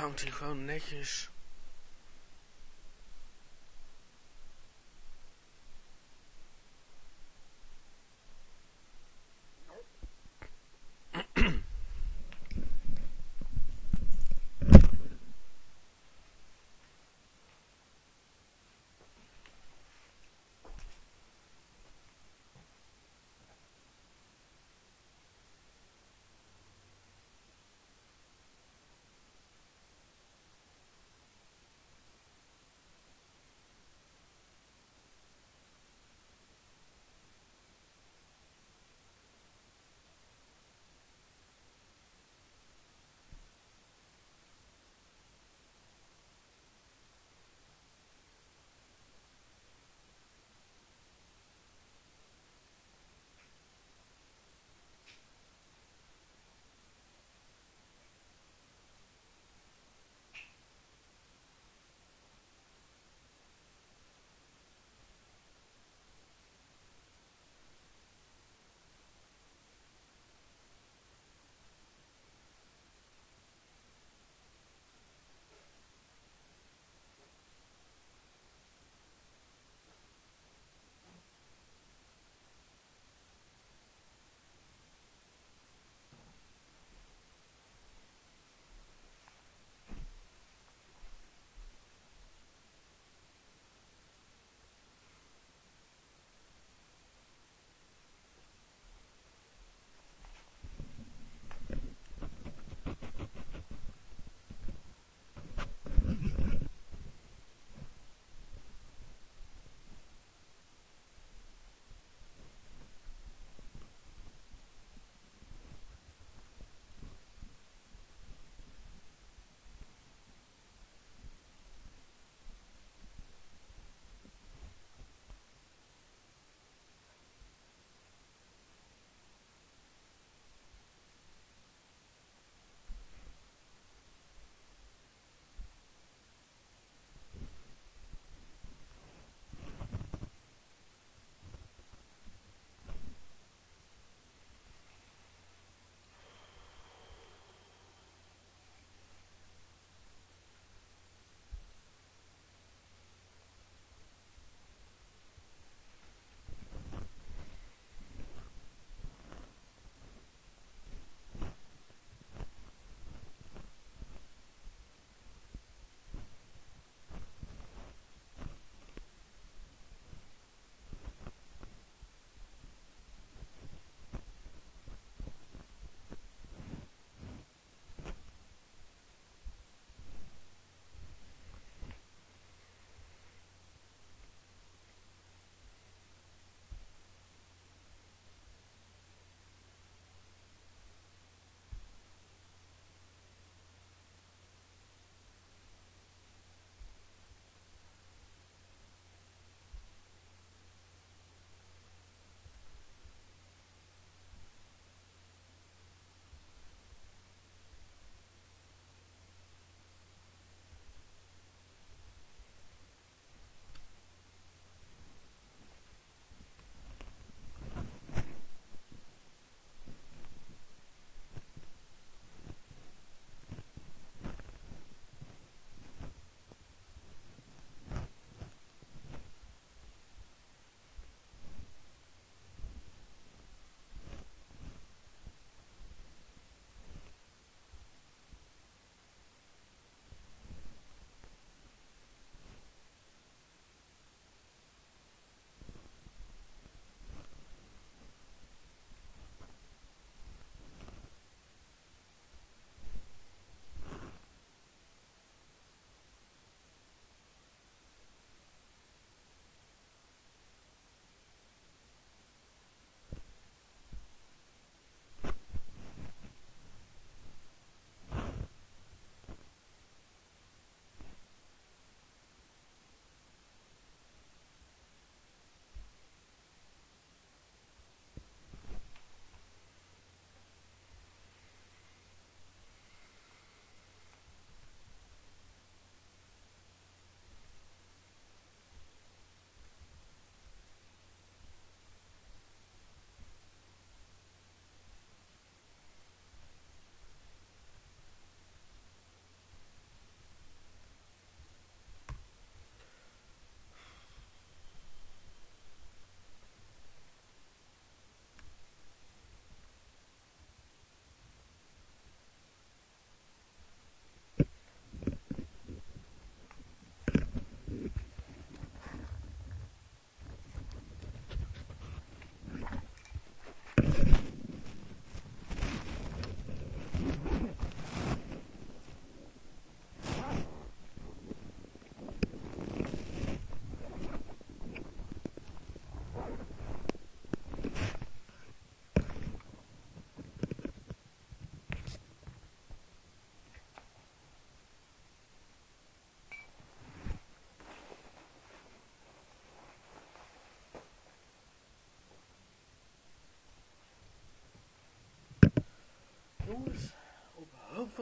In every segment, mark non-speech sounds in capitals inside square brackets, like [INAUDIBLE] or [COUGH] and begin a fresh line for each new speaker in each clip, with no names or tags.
Hangt hij gewoon netjes.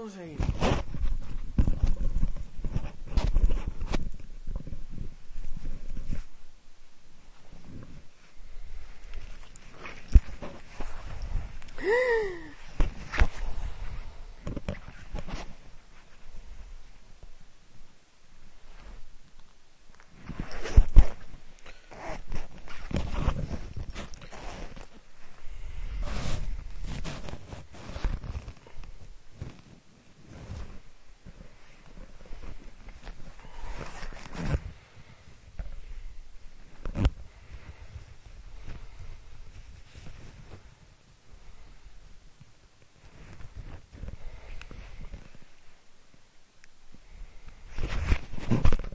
Hoop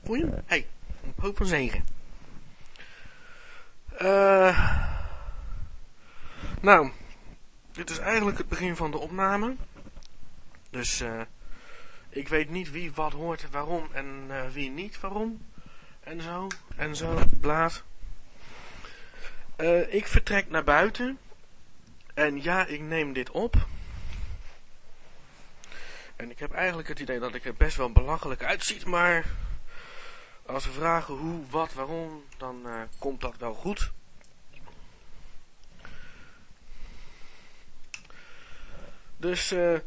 Goeie. Hey, op hoop van zegen. Eh, nou, dit is eigenlijk het begin van de opname. Dus eh, ik weet niet wie wat hoort, waarom en eh, wie niet waarom. En zo, en zo, blaad. Ik vertrek naar buiten. En ja, ik neem dit op. En ik heb eigenlijk het idee dat ik er best wel belachelijk uitziet, maar als ze vragen hoe, wat, waarom, dan eh, komt dat wel goed. Dus eh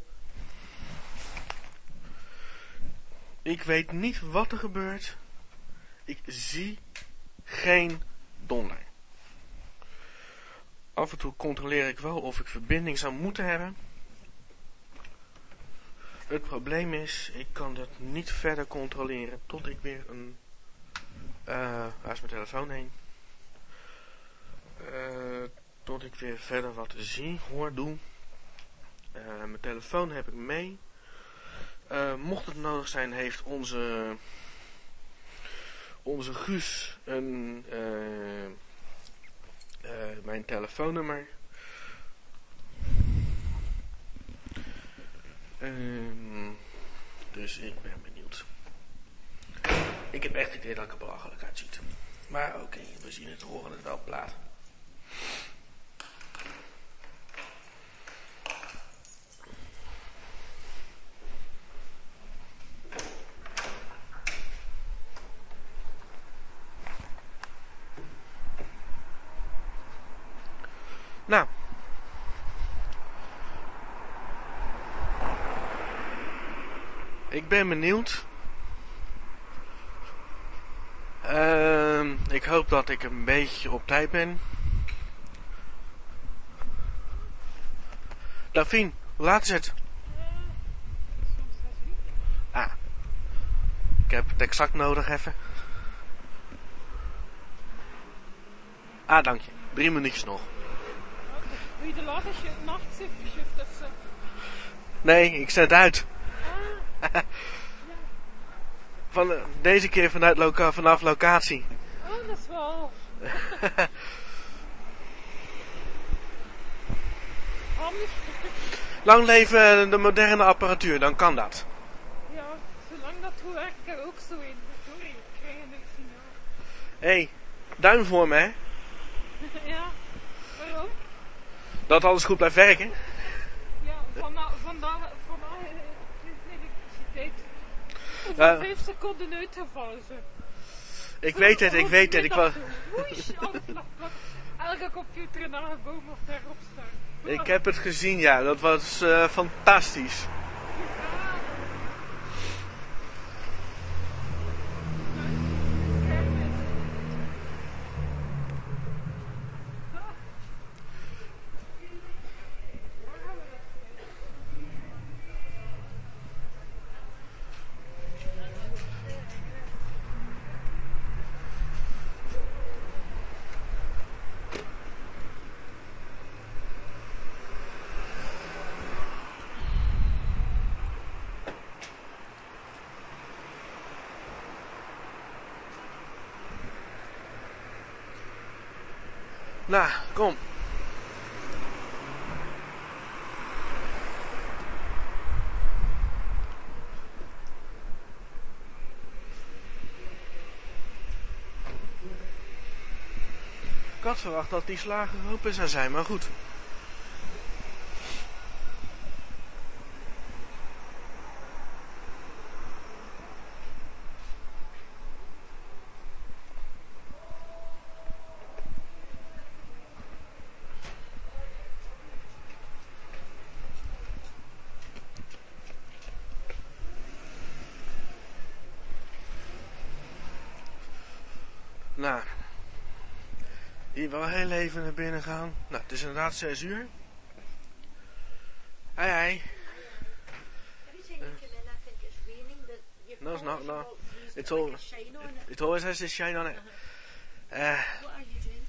ik weet niet wat er gebeurt. Ik zie geen donder. Af en toe controleer ik wel of ik verbinding zou moeten hebben. Het probleem is, ik kan dat niet verder controleren tot ik weer een... eh waar is mijn telefoon heen? Eh, tot ik weer verder wat zie, hoor, doe. Eh, mijn telefoon heb ik mee. Mocht het nodig zijn, heeft onze, onze Guus een, mijn telefoonnummer. Ehm, dus ik ben. Ik heb echt het idee dat ik er belachelijk uitziet. Maar oké, we zien het, horen het wel plaat. Nou. Ik ben benieuwd. Ehm, ik hoop dat ik een beetje op tijd ben. Davien, hoe laat is het? Ah. Ik heb het exact nodig even. Ah, dank je. Drie minuutjes nog.
Doe je de laatste zo?
Nee, ik zet uit. [LAUGHS] Van, deze keer vanuit loca vanaf locatie.
Oh, dat is wel. [LAUGHS]
Lang leven de moderne apparatuur, dan kan dat.
Ja, zolang dat goed werkt, ik er ook zo in. Sorry, ik krijg een signaal.
Hé, hey, duim voor me, hè. [LAUGHS]
ja, waarom?
Dat alles goed blijft werken.
Ja, vandaag, vandaag, vandaag is de elektriciteit
Ja.
vijf seconden uitgevallen. Zo.
Ik weet het, ik weet het. Ik, wa-
Oei, alles lag plat. Elke computer in elke boom of daarop staan.
ik heb het gezien, ja. Dat was eh, fantastisch. Nou, kom. Ik had verwacht dat die slager open zou zijn, maar goed. Nou, hier wel heel even naar binnen gaan. Nou, het is inderdaad 6 uur. Hey, hey.
Every time you come in, I think it's raining. That you've
No, it's not, no.
It's
all-
it.
Always has this shine on it. Uh,
What are you doing?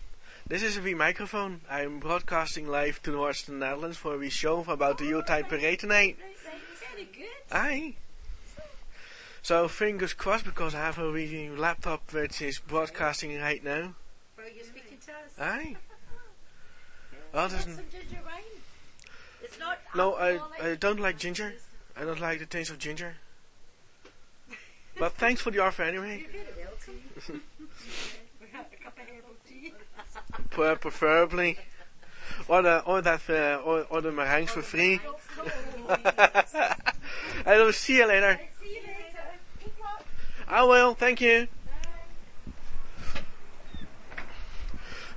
this is a V microphone. I'm broadcasting live towards the Netherlands for a wee show about the Yuletide parade tonight. Aye. So fingers crossed because I have a wee laptop which is broadcasting right now.
Are you speaking to?
Aye. [LAUGHS] Well,
Want
there's
some
n-
ginger wine? It's not
no, I. I don't like ginger. I don't like the taste of ginger. [LAUGHS] But thanks for the offer anyway.
You're [LAUGHS] we have a cup of herbal tea.
Pre- Preferably. Or, the, or that, uh, or, or the meringues for free. I will see you later.
See you later. Good luck.
I will, thank you.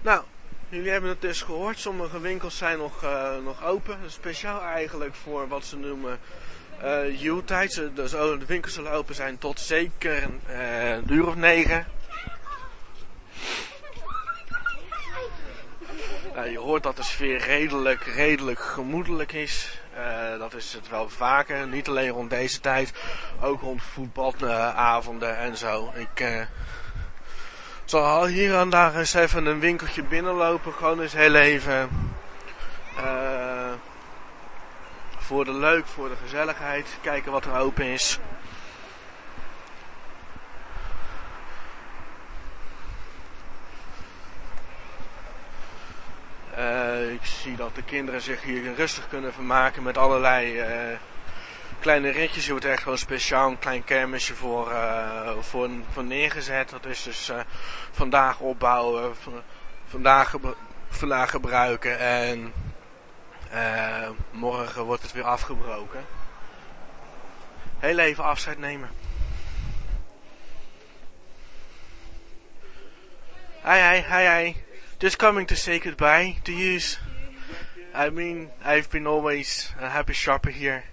Nou, jullie hebben het dus gehoord. Sommige winkels zijn nog, eh, nog open. Speciaal eigenlijk voor wat ze noemen eh U-tijd. Dus de winkels zullen open zijn tot zeker eh, een uur of negen. Je hoort dat de sfeer redelijk, redelijk gemoedelijk is. Eh, dat is het wel vaker. Niet alleen rond deze tijd. Ook rond voetbalavonden en zo. Ik eh, zal hier en daar eens even een winkeltje binnenlopen. Gewoon eens heel even. eh, voor de leuk, voor de gezelligheid. Kijken wat er open is. Eh, ik zie dat de kinderen zich hier rustig kunnen vermaken met allerlei eh, kleine ritjes. Er wordt echt gewoon speciaal een klein kermisje voor, eh, voor, voor neergezet. Dat is dus eh, vandaag opbouwen, vandaag, vandaag gebruiken en eh, morgen wordt het weer afgebroken. Heel even afscheid nemen. Hi, hi, hi, hi. Just coming to say goodbye to you. I mean, I've been always a happy shopper here.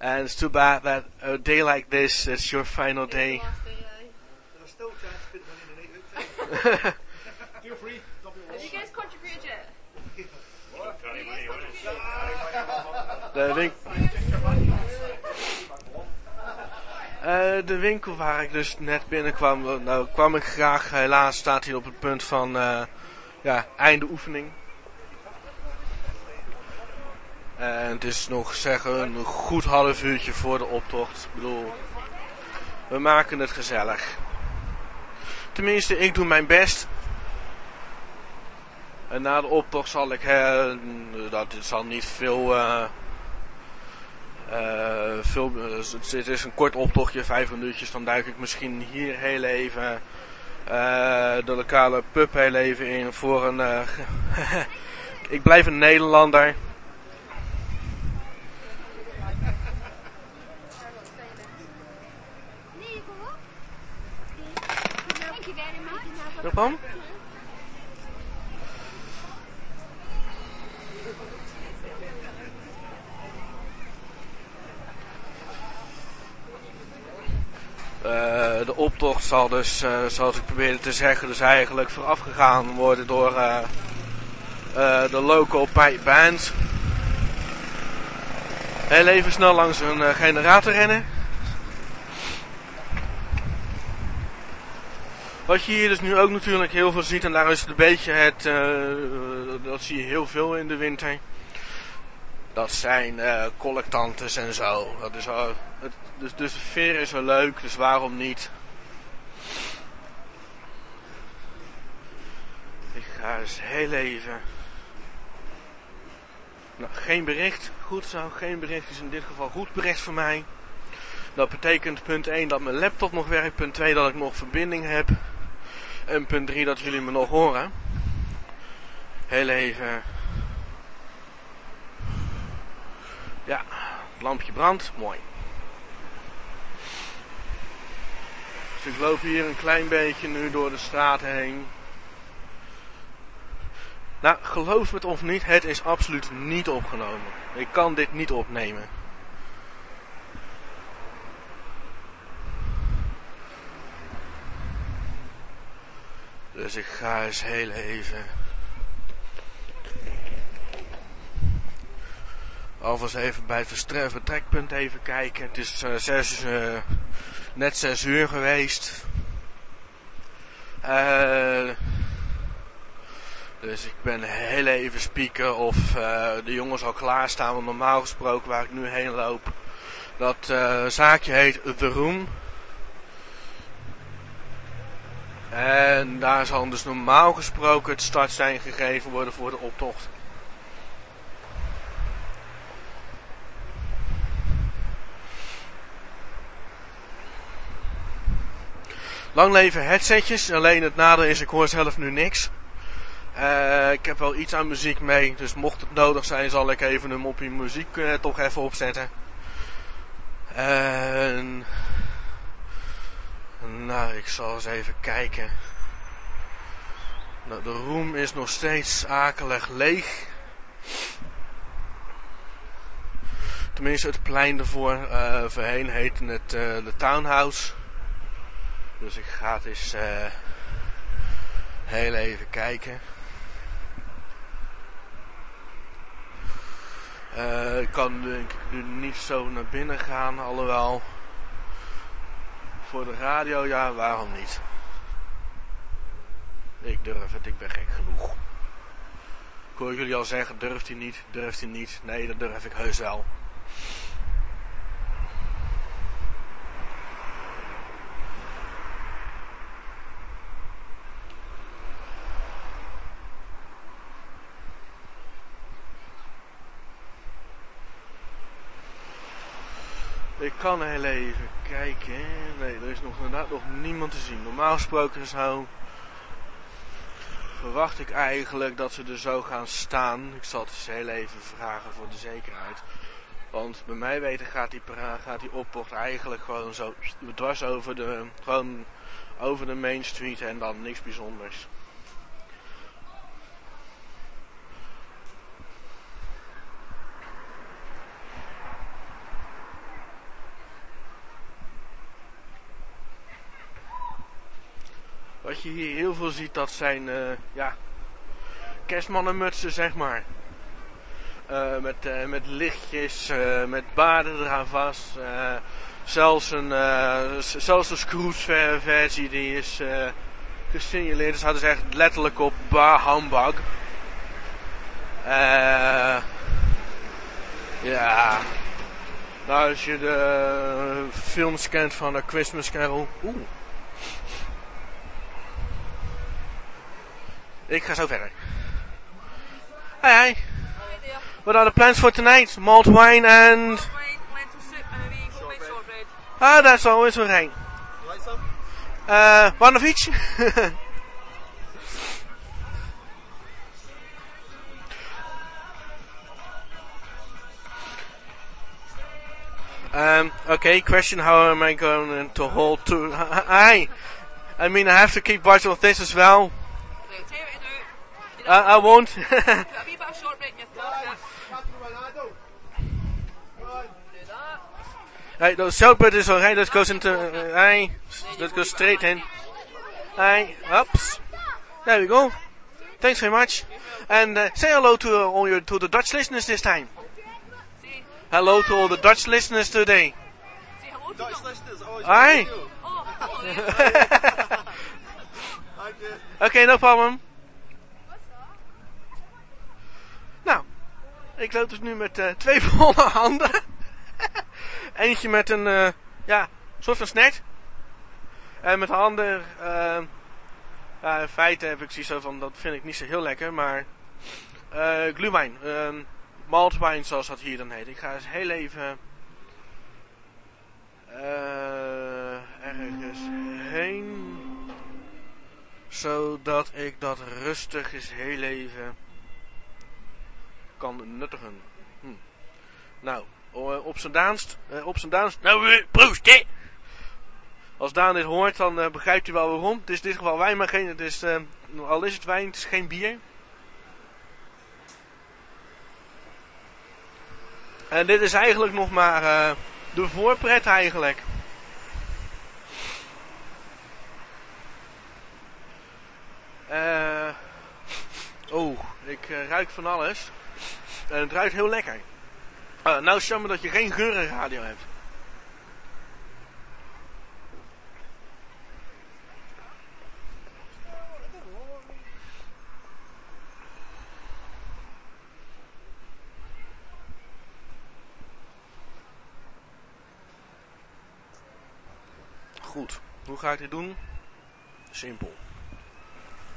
And it's too bad that a day like this is your final day.
There's still chance to put money in the. [LAUGHS] Feel free.
Have you guys contributed yet?
De, win- Eh, de winkel waar ik dus net binnenkwam, nou kwam ik graag, helaas staat hij op het punt van eh, ja, einde oefening. En het is nog zeggen een goed half uurtje voor de optocht. Ik bedoel, we maken het gezellig. Tenminste, ik doe mijn best. En na de optocht zal ik, eh, dat zal niet veel, eh, veel eh, het is een kort optochtje, vijf minuutjes. Dan duik ik misschien hier heel even de lokale pub heel even in voor een... [LAUGHS] ik blijf een Nederlander.
Thank you very
Eh, de optocht zal dus, eh, zoals ik probeerde te zeggen, dus eigenlijk voorafgegaan worden door eh, de local pipe band. Heel even snel langs eh, generator rennen. Wat je hier dus nu ook natuurlijk heel veel ziet, en daar is het een beetje het, eh, dat zie je heel veel in de winter. Dat zijn eh, collectantes en zo. Dat is, al- het, dus, dus de sfeer is wel leuk, dus waarom niet? Ik ga eens heel even. Nou, geen bericht. Goed zo, geen bericht is in dit geval goed bericht voor mij. Dat betekent punt 1 dat mijn laptop nog werkt, punt 2 dat ik nog verbinding heb. En punt 3 dat jullie me nog horen. Heel even. Ja, het lampje brandt. Mooi. Dus ik loop hier een klein beetje nu door de straat heen. Nou, geloof het of niet, het is absoluut niet opgenomen. Ik kan dit niet opnemen. Dus ik ga eens heel even. Alvast even bij het vertrekpunt even kijken. Het is eh, zes, eh, net zes uur geweest. Eh, dus ik ben heel even spieken of de jongens al klaarstaan. Want normaal gesproken waar ik nu heen loop. Dat zaakje heet The Room. En daar zal dus normaal gesproken het startsein gegeven worden voor de optocht. Lang leven headsetjes, alleen het nadeel is ik hoor zelf nu niks. Eh, ik heb wel iets aan muziek mee, dus mocht het nodig zijn zal ik even een mopje muziek eh, toch even opzetten. En... Nou, ik zal eens even kijken. Nou, de room is nog steeds akelig leeg. Tenminste, het plein ervoor. eh voorheen heette het eh, de Townhouse. Dus ik ga het eens eh, heel even kijken. Ik kan ik nu niet zo naar binnen gaan, alhoewel. Voor de radio, ja, waarom niet? Ik durf het, ik ben gek genoeg. Ik hoor jullie al zeggen, durft hij niet, durft hij niet. Nee, dat durf ik heus wel. Ik kan heel even kijken. Nee, er is nog inderdaad nog niemand te zien. Normaal gesproken zou verwacht ik eigenlijk dat ze er zo gaan staan. Ik zal het eens heel even vragen voor de zekerheid. Want bij mij weten gaat die, gaat die optocht eigenlijk gewoon zo dwars over de, gewoon over de main street en dan niks bijzonders. Wat je hier heel veel ziet, dat zijn eh, ja, kerstmannenmutsen, zeg maar. Eh, met, eh, met lichtjes, met baarden eraan vast. zelfs, een, zelfs de Scrooge versie die is gesignaleerd. Dus hadden ze echt letterlijk op bar humbug. Ja. Nou, als je de films kent van de Christmas Carol. Oeh. Ik ga zo verder. Hi, hi. What are the plans for tonight? Malt wine and...
Lentil soup and a wee shortbread.
Ah, that's always okay.
You like some?
Uh, one of each? [LAUGHS] um, okay, question, how am I going to hold to... [LAUGHS] Hi! I mean, I have to keep watch of this as well.
Right, tell you what to do. You
I, I won't. [LAUGHS]
Put a wee bit of shortbread in your throat.
Catherine Ronaldo. Come on.
Right, the shortbread is alright, that goes into... Uh, aye, that goes straight in. Aye, ups. There we go. Thanks very much. And uh, say hello to uh, all your to the Dutch listeners this time. Hello to all the Dutch listeners today.
say hello to
Dutch listeners. It's
Aye.
video.
Oh, yeah. [LAUGHS]
Thank you.
Oké, no problem. Ik loop dus nu met eh, twee [LAUGHS] volle handen. Eentje met een, eh, ja, soort van snack. En met de handen, eh, ja, in feite heb ik zoiets zo van, dat vind ik niet zo heel lekker, maar eh glühwein, eh, maltwijn zoals dat hier dan heet. Ik ga eens heel even ergens heen zodat ik dat rustig eens heel even kan nuttigen. Hm. Nou, o- op zijn daanst, eh, op zijn daanst, nou eh, proost hè! Als Daan dit hoort, dan eh, begrijpt hij wel waarom. Het is in dit geval wijn, maar geen, het is, eh, al is het wijn, het is geen bier. En dit is eigenlijk nog maar eh, de voorpret eigenlijk. Eh. oh, ik eh, ruik van alles. En het ruikt heel lekker. Eh, nou jammer dat je geen geurenradio hebt. Goed, hoe ga ik dit doen? Simpel.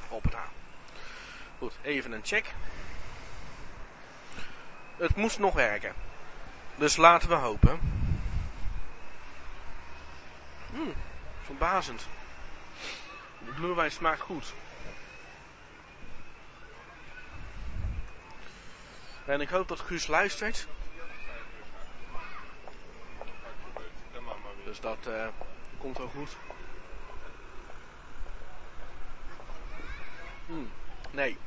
Hoppata. Goed, even een check. Het moest nog werken. Dus laten we hopen. Hmm, verbazend. De glühwein smaakt goed. En ik hoop dat Guus luistert. Dus dat eh, komt wel goed. Hmm, nee.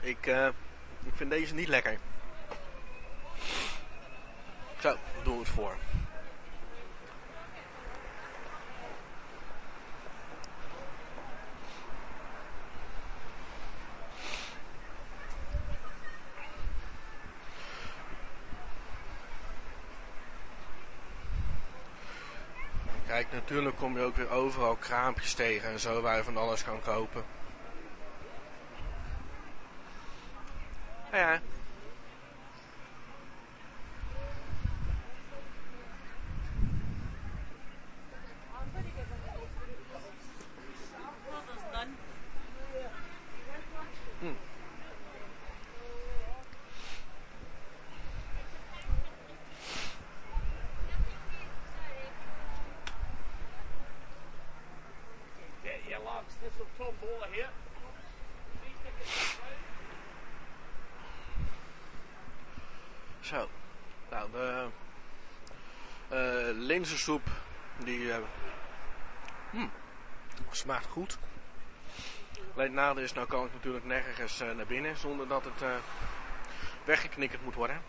Ik, eh, ik vind deze niet lekker. Zo, doen het voor. Kijk, natuurlijk kom je ook weer overal kraampjes tegen en zo waar je van alles kan kopen. Ja. Hmm.
Yeah, yeah, lads, this is Tom Bowler here.
Zo. Nou, de linzensoep, die eh, hmm, smaakt goed. Alleen het nadeel is, nou kan ik natuurlijk nergens eh, naar binnen zonder dat het eh, weggeknikkerd moet worden.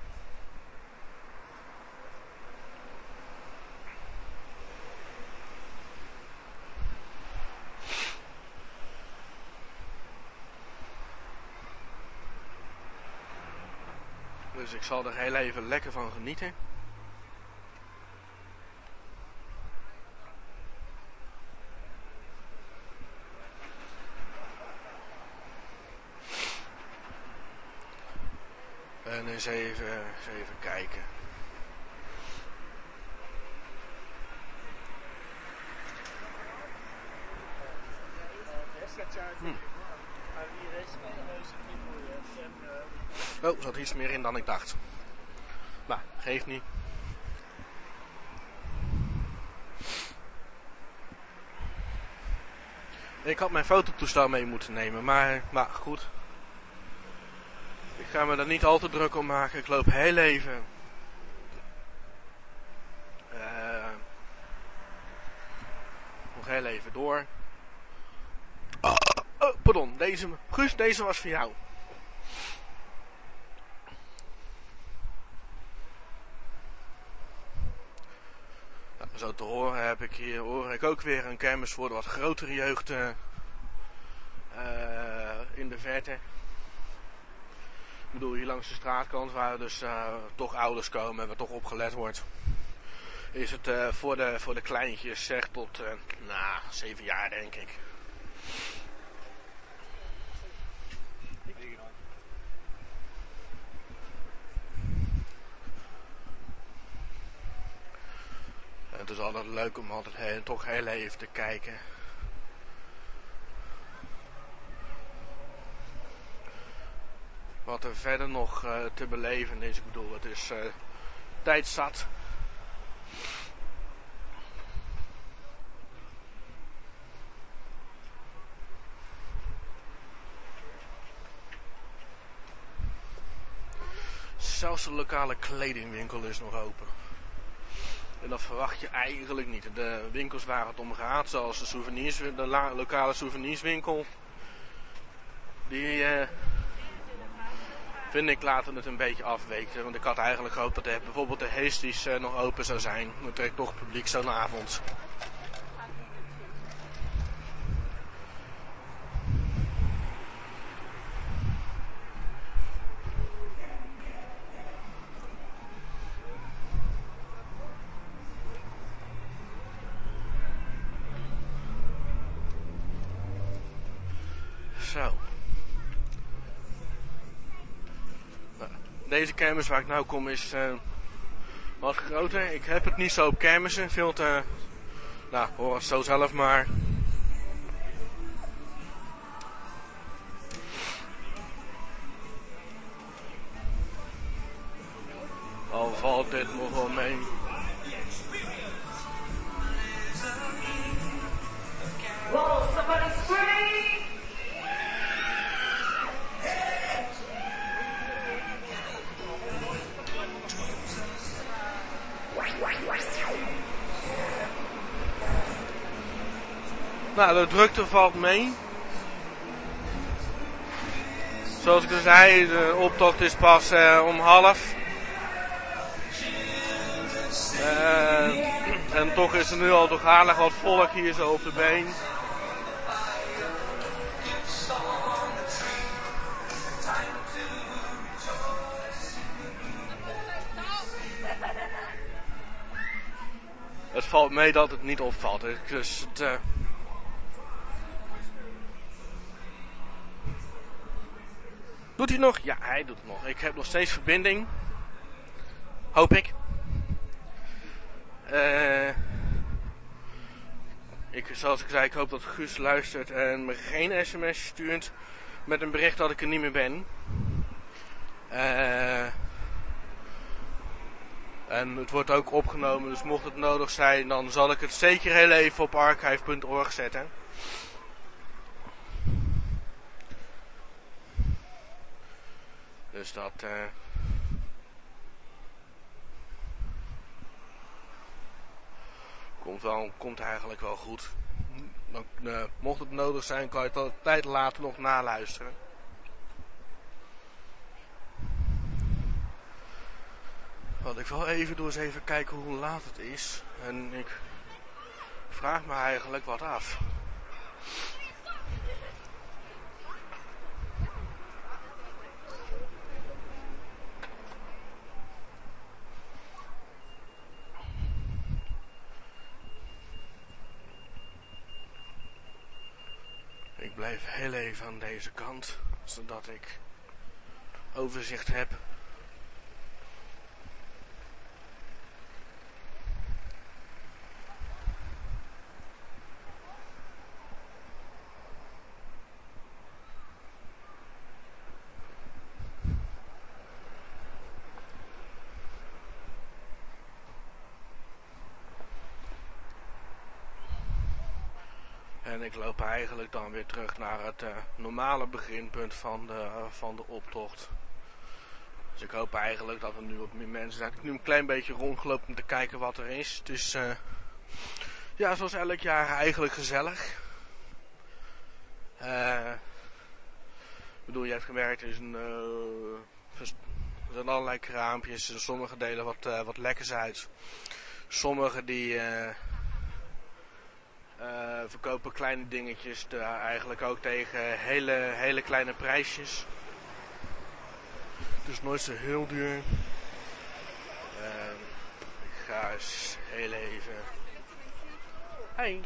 Dus ik zal er heel even lekker van genieten. En eens even, eens even kijken. Hm. Oh, er zat iets meer in dan ik dacht. Maar, geeft niet. Ik had mijn fototoestel mee moeten nemen, maar, maar goed. Ga me daar niet al te druk om maken. Ik loop heel even. eh, nog heel even door. Oh, pardon. Deze, deze was voor jou. Nou, zo te horen heb ik hier ik ook weer een kermis voor de wat grotere jeugd eh, eh, in de verte. Ik bedoel, hier langs de straatkant waar dus eh, toch ouders komen en waar toch opgelet wordt. Is het eh, voor, de, voor de kleintjes zeg tot, eh nou, zeven jaar denk ik. En het is altijd leuk om altijd toch heel even te kijken. Wat er verder nog eh, te beleven is. Ik bedoel, het is eh tijd zat. Zelfs de lokale kledingwinkel is nog open. En dat verwacht je eigenlijk niet. De winkels waar het om gaat, zoals de, souvenirs, de lokale souvenirswinkel, die eh, vind ik laten het een beetje afweken. Want ik had eigenlijk gehoopt dat de, bijvoorbeeld de Heesties eh, nog open zou zijn. Dan trekt toch publiek zo'n avond. Zo. Nou, Deze kermis waar ik nou kom is eh, wat groter. Ik heb het niet zo op kermissen. Veel te... Nou, hoor zo zelf maar. Al valt dit nog wel mee. Nou, de drukte valt mee. Zoals ik al zei, de optocht is pas eh, om half. Eh, en toch is er nu al toch aardig wat volk hier zo op de been. Het valt mee dat het niet opvalt. Dus het, eh, Doet hij nog? Ja, hij doet het nog. Ik heb nog steeds verbinding. Hoop ik. Eh, ik zoals ik zei, ik hoop dat Guus luistert en me geen sms stuurt met een bericht dat ik er niet meer ben. Eh, en het wordt ook opgenomen, dus mocht het nodig zijn, dan zal ik het zeker heel even op archive.org zetten. Dus dat. eh komt, wel, komt eigenlijk wel goed. Dan, eh, mocht het nodig zijn, kan je het altijd later nog naluisteren. Wat ik wel even doe is even kijken hoe laat het is. En ik vraag me eigenlijk wat af. Ik blijf heel even aan deze kant, zodat ik overzicht heb. Ik loop eigenlijk dan weer terug naar het eh, normale beginpunt van de, van de optocht. Dus ik hoop eigenlijk dat er nu wat meer mensen zijn. Ik heb nu een klein beetje rondgelopen om te kijken wat er is. Is, eh, ja, zoals elk jaar eigenlijk gezellig. Eh, ik bedoel, je hebt gemerkt, er, een, zijn allerlei kraampjes. Sommige delen wat, wat lekkers uit. Sommige die... eh, verkopen kleine dingetjes daar eigenlijk ook tegen hele, hele kleine prijsjes. Dus nooit zo heel duur. Ehm, ik ga eens heel even. Hey.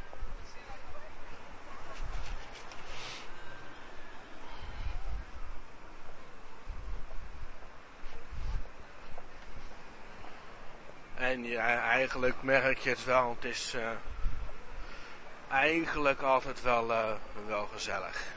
En ja, eigenlijk merk je het wel. Het is eh, eigenlijk altijd wel, eh, wel gezellig.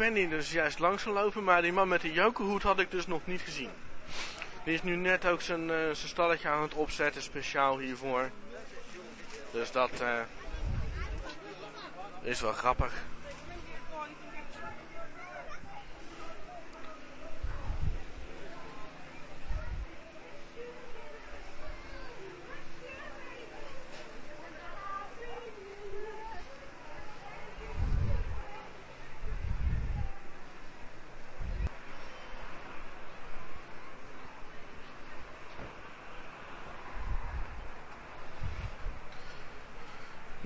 Ben hier dus juist langs gelopen, maar die man met de jokerhoed had ik dus nog niet gezien. Die is nu net ook zijn, eh, stalletje aan het opzetten, speciaal hiervoor. Dus dat eh, is wel grappig.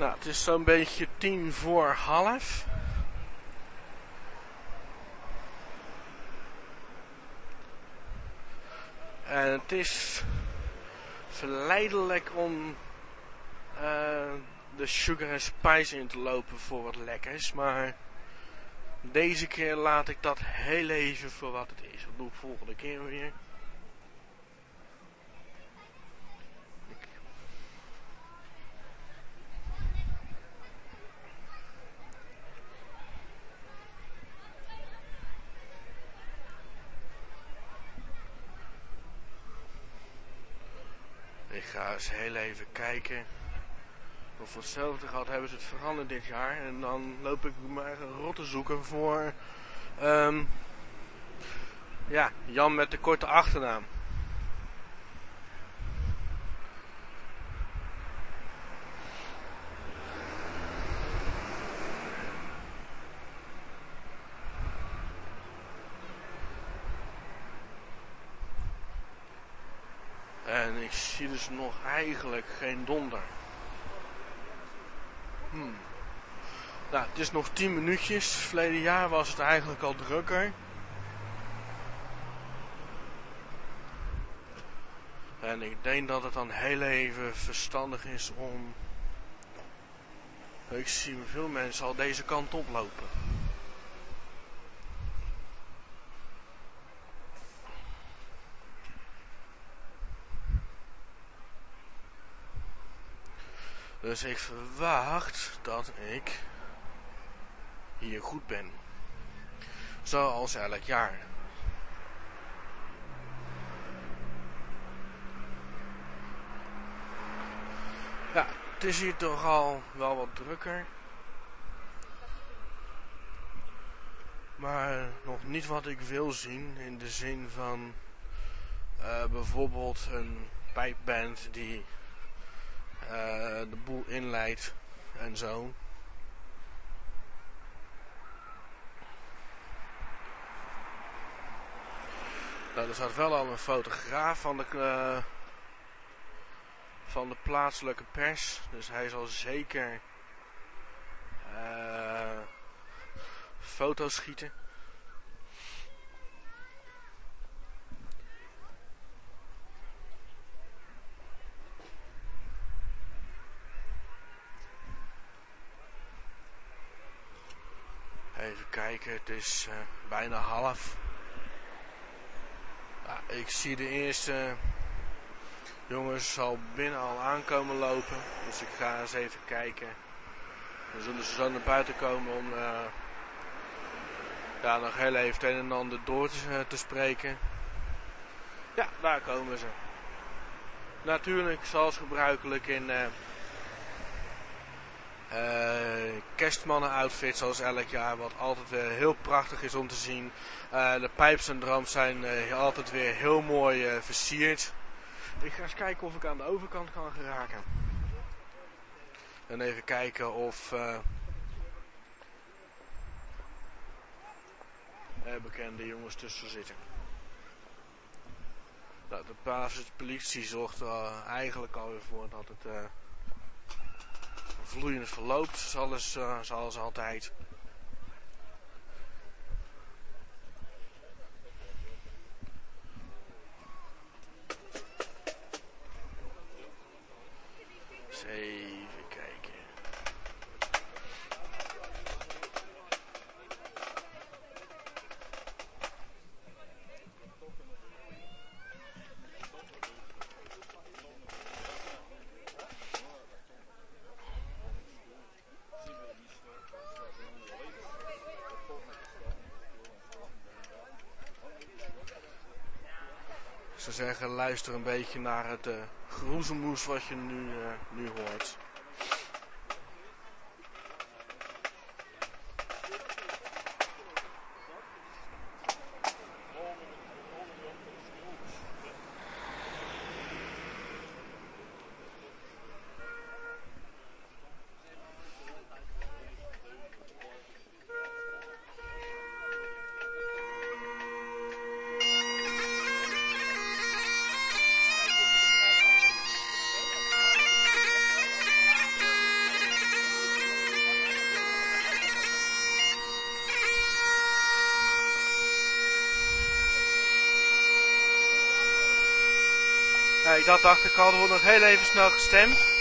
Nou, het is zo'n beetje tien voor half. En het is verleidelijk om eh, de sugar en spice in te lopen voor wat lekkers. Maar deze keer laat ik dat heel even voor wat het is. Dat doe ik volgende keer weer. Ga eens heel even kijken. Of voor hetzelfde gehad hebben ze het veranderd dit jaar. En dan loop ik mijn eigen rot te zoeken voor... ehm, ja, Jan met de korte achternaam. Zie dus nog eigenlijk geen donder. Hmm. Nou, het is nog 10 minuutjes. Verleden jaar was het eigenlijk al drukker. En ik denk dat het dan heel even verstandig is om... Ik zie veel mensen al deze kant oplopen. Dus ik verwacht dat ik hier goed ben. Zoals elk jaar. Ja, het is hier toch al wel wat drukker. Maar nog niet wat ik wil zien in de zin van eh, bijvoorbeeld een pijpband die de boel inleidt en zo. Nou, er staat wel al een fotograaf van de, eh, van de plaatselijke pers. Dus hij zal zeker eh, foto's schieten. Even het is eh, bijna half. Ik zie de eerste jongens al binnen al aankomen lopen. Dus ik ga eens even kijken. Dan zullen ze zo naar buiten komen om eh, ja, nog heel even het een en ander door te, eh, te spreken. Ja, daar komen ze. Natuurlijk, zoals gebruikelijk in eh eh, kerstmannen outfit zoals elk jaar, wat altijd weer heel prachtig is om te zien. Eh, de pijps en drums zijn eh, altijd weer heel mooi versierd. Ik ga eens kijken of ik aan de overkant kan geraken. En even kijken of er bekende jongens tussen zitten. Nou, de basispolitie zorgt er eigenlijk alweer voor dat het vloeiend verloopt, zoals, eh, zoals altijd. Eens luister een beetje naar het eh groezemoes wat je nu, eh, nu hoort. Dat dacht ik. Er wordt nog heel even snel gestemd.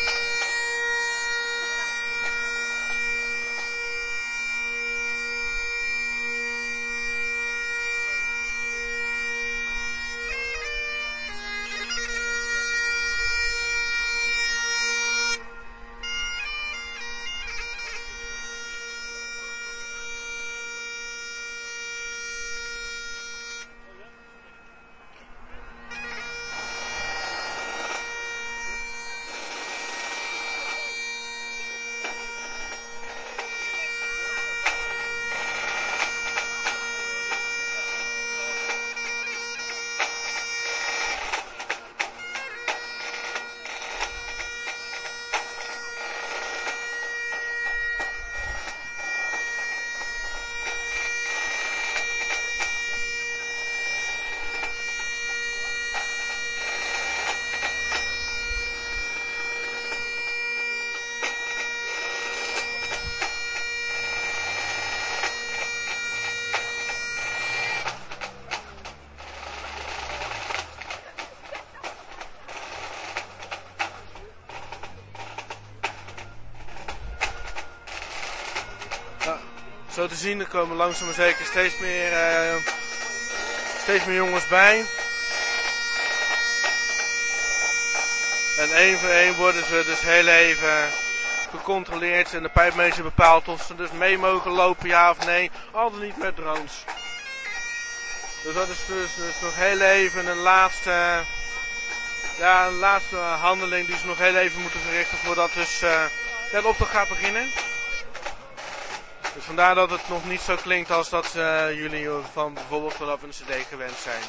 Te zien, er komen langzaam maar zeker steeds meer, eh, steeds meer jongens bij. En één voor één worden ze dus heel even gecontroleerd en de pijpmeester bepaalt of ze dus mee mogen lopen, ja of nee. Altijd niet met drones. Dus dat is dus, dus nog heel even een laatste, ja, laatste handeling die ze nog heel even moeten verrichten voordat dus uh, het optocht gaat beginnen. Dus vandaar dat het nog niet zo klinkt als dat uh, jullie van bijvoorbeeld vanaf een cd gewend zijn.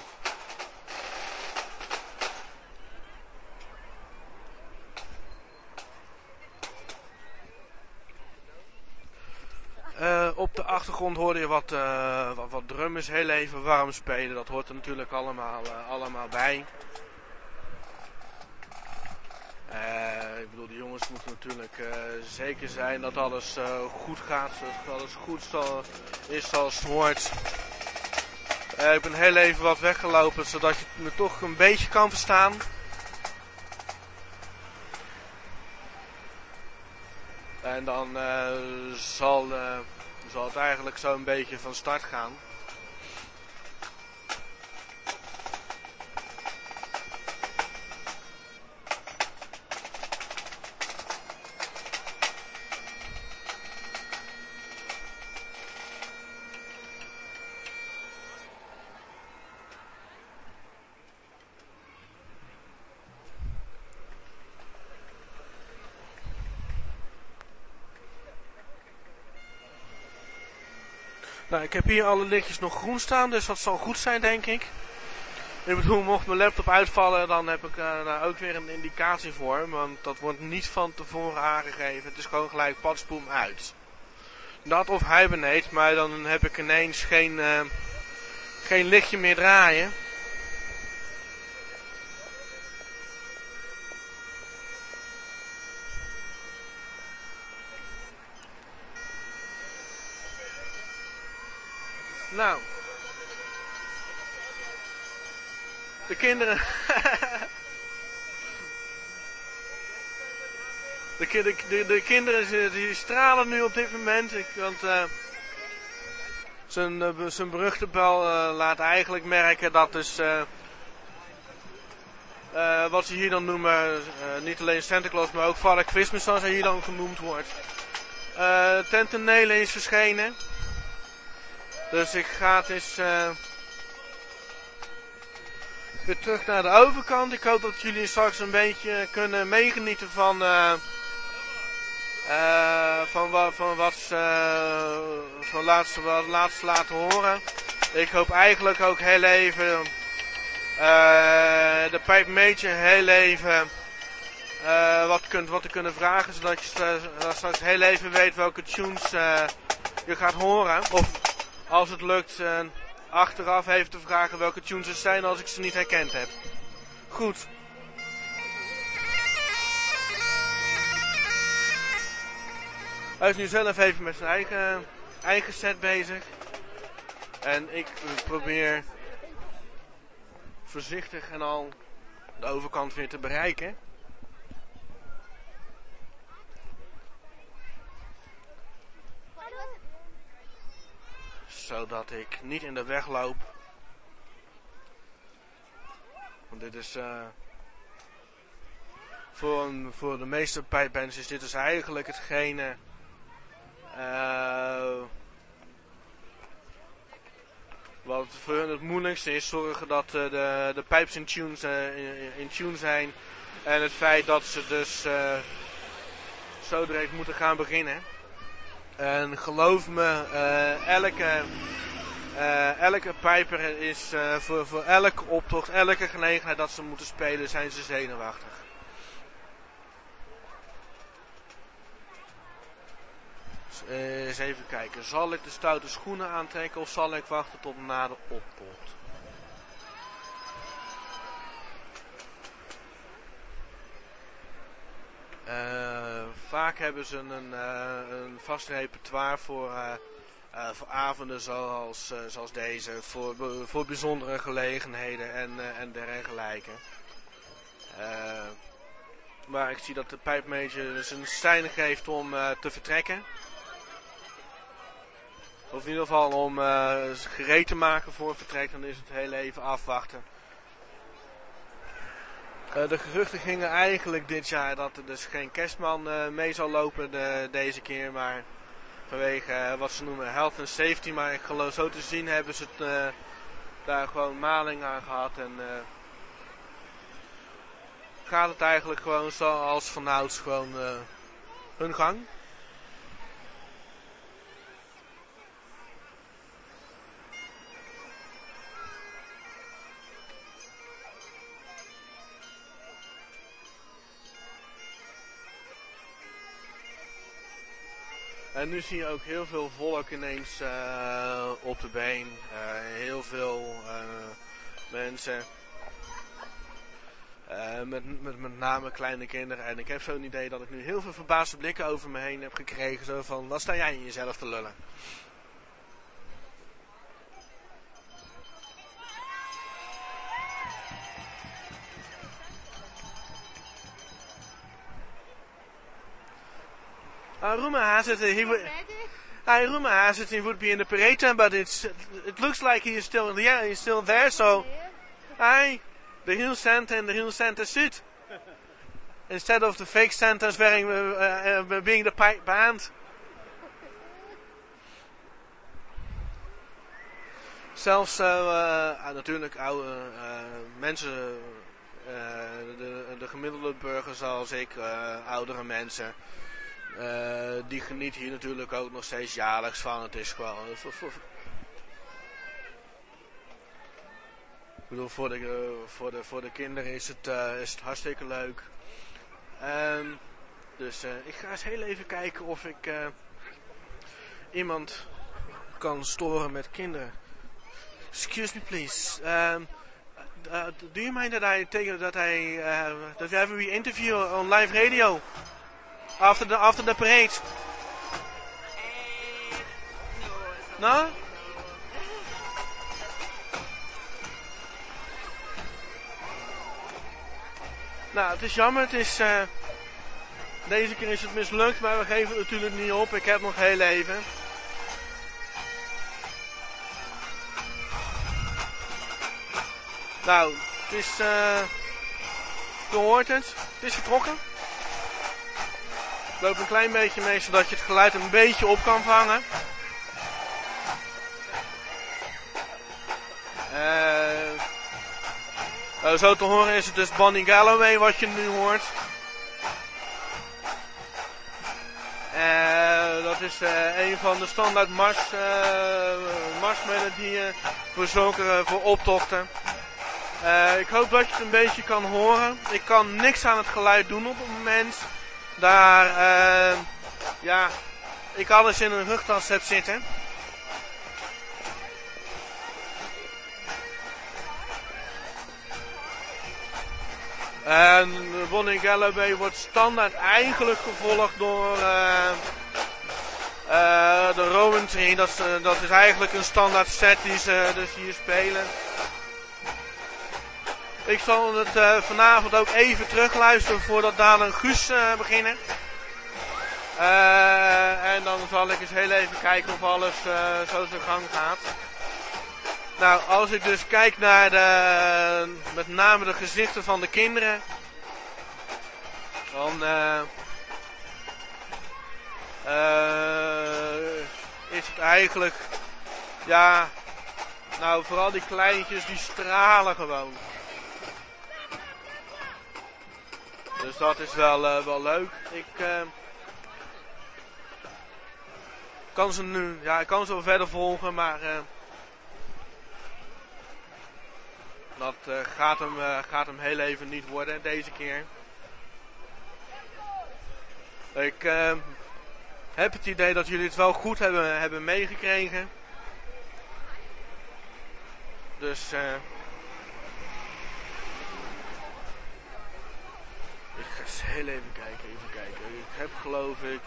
Uh, op de achtergrond hoorde je wat, uh, wat, wat drummers heel even warm spelen. Dat hoort er natuurlijk allemaal, allemaal bij. Uh, ik bedoel, de jongens moeten natuurlijk uh, zeker zijn dat alles uh, goed gaat, dat alles goed zal, is zoals het hoort. ik ben heel even wat weggelopen, zodat je me toch een beetje kan verstaan. En dan zal, zal het eigenlijk zo een beetje van start gaan. Heb hier alle lichtjes nog groen staan, dus dat zal goed zijn, denk ik. Ik bedoel, mocht mijn laptop uitvallen, dan heb ik uh, daar ook weer een indicatie voor. Want dat wordt niet van tevoren aangegeven. Het is gewoon gelijk padspoem uit. Dat of hibernate, maar dan heb ik ineens geen, uh, geen lichtje meer draaien. Nou. De kinderen. [LAUGHS] de, de, de, de, kinderen die stralen nu op dit moment. Want uh, zijn, uh, zijn beruchte bel uh, laat eigenlijk merken dat dus. wat ze hier dan noemen, niet alleen Santa Claus, maar ook Father Christmas zoals hij hier dan genoemd wordt. Uh, Tentenele is verschenen. Dus ik ga het eens uh, weer terug naar de overkant. Ik hoop dat jullie straks een beetje kunnen meegenieten van, uh, uh, van, van wat ze van laatste, wat laatste laten horen. Ik hoop eigenlijk ook heel even de Pipe Major heel even wat, kunt, wat te kunnen vragen. Zodat je straks heel even weet welke tunes je gaat horen. Of als het lukt, uh, achteraf even te vragen welke tunes het zijn als ik ze niet herkend heb. Goed. Hij is nu zelf even met zijn eigen, eigen set bezig. En ik probeer voorzichtig en al de overkant weer te bereiken. Zodat ik niet in de weg loop. Want dit is... eh, voor, voor de meeste pijpbands is dit dus eigenlijk hetgene... eh, wat voor hun het moeilijkste is, zorgen dat eh, de, de pipes in tune, eh, in, tune zijn. En het feit dat ze dus zo direct moeten gaan beginnen. En geloof me, eh, elke, eh, elke pijper is eh, voor, voor elke optocht, elke gelegenheid dat ze moeten spelen, zijn ze zenuwachtig. Dus, eens even kijken. Zal ik de stoute schoenen aantrekken of zal ik wachten tot na de optocht? Eh, vaak hebben ze een, eh, een vast repertoire voor, eh, eh, voor avonden zoals, eh, zoals deze, voor, voor bijzondere gelegenheden en, eh, en dergelijke. Eh, maar ik zie dat de pijpmajor dus een geeft om eh, te vertrekken. Of in ieder geval om eh, gereed te maken voor vertrek, dan is het heel even afwachten. Eh, de geruchten gingen eigenlijk dit jaar dat er dus geen kerstman eh, mee zal lopen de- deze keer, maar vanwege eh, wat ze noemen health and safety. Maar ik geloof zo te zien hebben ze het, eh, daar gewoon maling aan gehad en eh, gaat het eigenlijk gewoon zoals vanouds gewoon eh, hun gang. En nu zie je ook heel veel volk ineens eh, op de been. Eh, heel veel eh, mensen. Met, met, met name kleine kinderen. En ik heb zo'n idee dat ik nu heel veel verbaasde blikken over me heen heb gekregen. Zo van, wat sta jij in jezelf te lullen? Uh, rumor has it he would. Uh, rumor has it he would be in the parade, but it's it looks like he is still yeah he's still there. So, I the real Santa and the real Santa suit [LAUGHS] instead of the fake Santas wearing uh, uh, being the pipe band. Zelfs uh, uh, natuurlijk oude uh, mensen, uh, de, de gemiddelde burger zoals ik, uh, oudere mensen. Uh, die genieten hier natuurlijk ook nog steeds jaarlijks van. Het is gewoon. Voor, ik bedoel, voor de, uh, voor de, voor de kinderen is het, uh, is het hartstikke leuk. Um, dus ik ga eens heel even kijken of ik iemand kan storen met kinderen. Excuse me, please. Um, do you mind that I take that we have a interview on live radio? After the after the parade.
No.
No? Nou, het is jammer. Het is, uh, deze keer is het mislukt, maar we geven het natuurlijk niet op. Ik heb nog heel even. Nou, het is... Uh, je hoort het. Het is vertrokken. Loop een klein beetje mee, zodat je het geluid een beetje op kan vangen. Uh, uh, zo te horen is het dus Bonnie Galloway wat je nu hoort. Uh, dat is een van de standaard mars, marsmelodieën voor zulke voor optochten. ik hoop dat je het een beetje kan horen. Ik kan niks aan het geluid doen op het moment. Daar, uh, ja, ik alles in een rugtas heb zitten. En Bonnie Galloway wordt standaard eigenlijk gevolgd door uh, uh, de Rowan Tree. Dat, uh, dat is eigenlijk een standaard set die ze dus hier spelen. Ik zal het eh, vanavond ook even terugluisteren voordat Daan en Guus eh, beginnen. Eh, en dan zal ik eens heel even kijken of alles zo zijn gang gaat. Nou, als ik dus kijk naar de, met name de gezichten van de kinderen. Dan is het eigenlijk, ja, nou vooral die kleintjes die stralen gewoon. Dus dat is wel, eh, wel leuk. Ik eh, kan ze nu, ja, ik kan ze wel verder volgen, maar eh, dat eh, gaat, hem, eh, gaat hem heel even niet worden deze keer. Ik eh, heb het idee dat jullie het wel goed hebben, hebben meegekregen. Dus eh ik ga eens heel even kijken, even kijken. Ik heb geloof ik.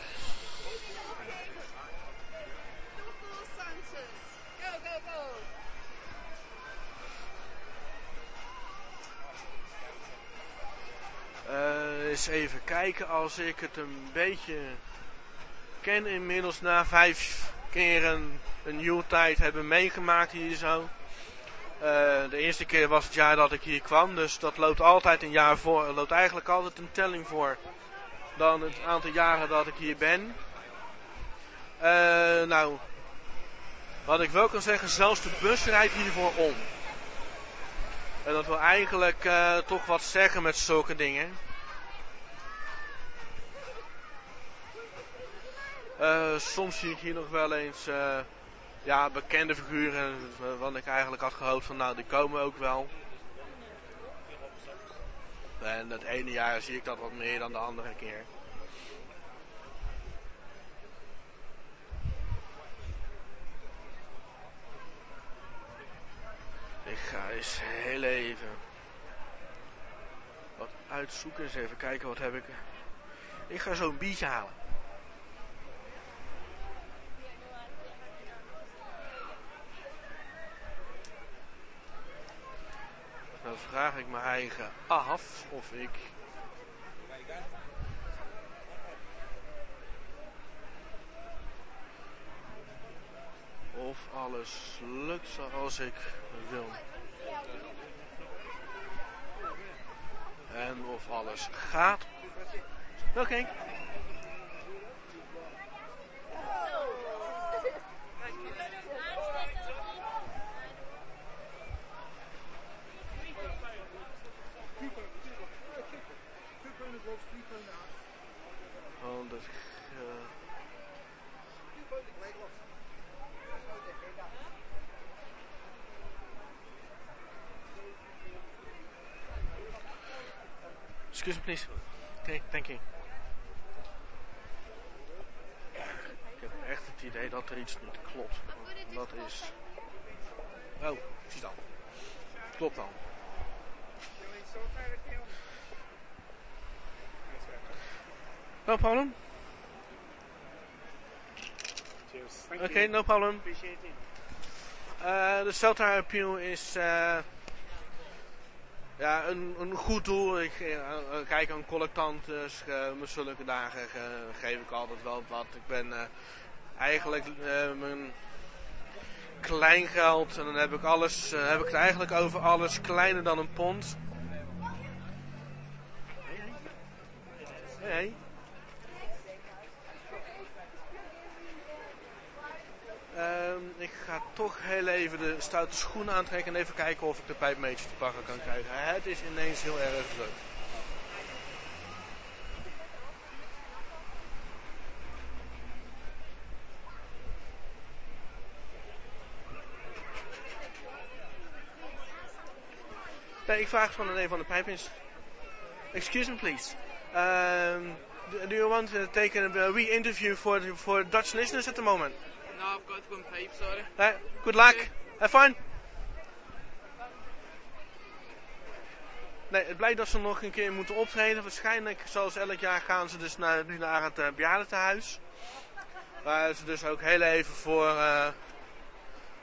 Eh, eens even kijken als ik het een beetje ken inmiddels na vijf keer een, een Yuletide hebben meegemaakt hier zo. Eh, de eerste keer was het jaar dat ik hier kwam, dus dat loopt altijd een jaar voor. Loopt eigenlijk altijd een telling voor dan het aantal jaren dat ik hier ben. Eh, nou, wat ik wel kan zeggen, zelfs de bus rijdt hiervoor om. En dat wil eigenlijk eh, toch wat zeggen met zulke dingen. Soms zie ik hier nog wel eens ja, bekende figuren, wat ik eigenlijk had gehoopt van nou die komen ook wel. En het ene jaar zie ik dat wat meer dan de andere keer. Ik ga eens heel even wat uitzoeken. Eens even kijken wat heb ik. Ik ga zo'n biertje halen. Dan vraag ik me eigen af of ik. Of alles lukt zoals ik wil. En of alles gaat. Oké. Want het, eh, Excuse me, please. Okay, thank you. Ik heb echt het idee dat er iets niet klopt. Dat is... Oh, zie dan. Klopt dan. No problem. Okay, no problem. Eh, de Celta Appeal is eh, ja, een, een goed doel. Ik eh, eh, kijk aan collectantes, uh, met zulke dagen eh, geef ik altijd wel wat. Ik ben eh, eigenlijk eh, mijn kleingeld en dan heb ik alles, eh, heb ik het eigenlijk over alles kleiner dan een pond. Hey, hey. Ehm, ik ga toch heel even de stoute schoenen aantrekken en even kijken of ik de pijpmeter te pakken kan krijgen. Het is ineens heel erg druk. Ik vraag aan een van de pijpins. Excuse me, please. Um, do, you want to take a re-interview for for Dutch listeners at the moment?
No, I've got to go sorry.
Right, good luck. Have fun. Nee, het blijkt dat ze nog een keer moeten optreden. Waarschijnlijk, zoals elk jaar, gaan ze dus naar, nu naar het uh, bejaardentehuis. Waar ze dus ook heel even voor, uh,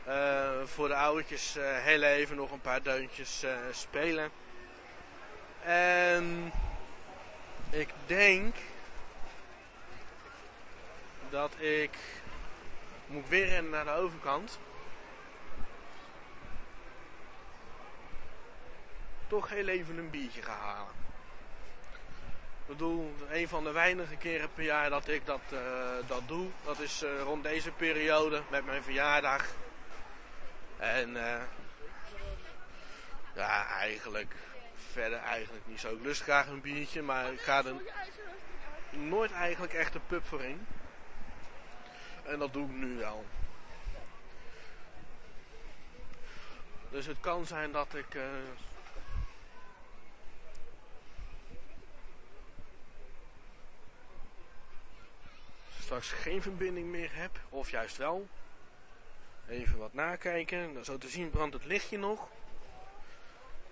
uh, voor de oudertjes heel even nog een paar deuntjes spelen. En ik denk dat ik moet weer rennen naar de overkant. Toch heel even een biertje gaan halen. Ik bedoel, een van de weinige keren per jaar dat ik dat, eh, dat doe. Dat is eh, rond deze periode met mijn verjaardag. En eh, ja, eigenlijk verder eigenlijk niet zo. Ik lust graag een biertje, maar ik ga er nooit eigenlijk echt de pub voor in. En dat doe ik nu wel. Dus het kan zijn dat ik. eh, straks geen verbinding meer heb, of juist wel. Even wat nakijken. Zo te zien brandt het lichtje nog.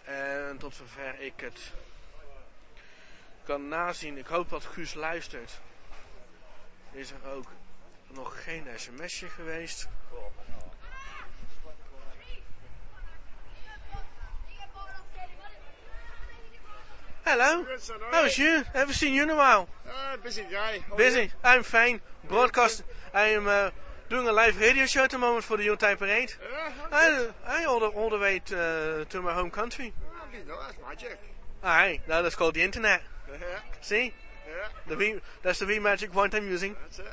En tot zover ik het kan nazien, ik hoop dat Guus luistert, is er ook nog geen sms'je geweest. Hello, how is you? Haven't seen you in a while.
Uh, busy guy. How
Busy? I'm fine. Broadcast. I am uh, doing a live radio show at the moment for the Yuletide Parade.
Yeah,
I, I all the, all the way to, uh, to my home country.
no, that's magic.
Aye, now that's called the internet.
Yeah,
See?
yeah.
The wee, that's the wee magic wand I'm using.
That's it.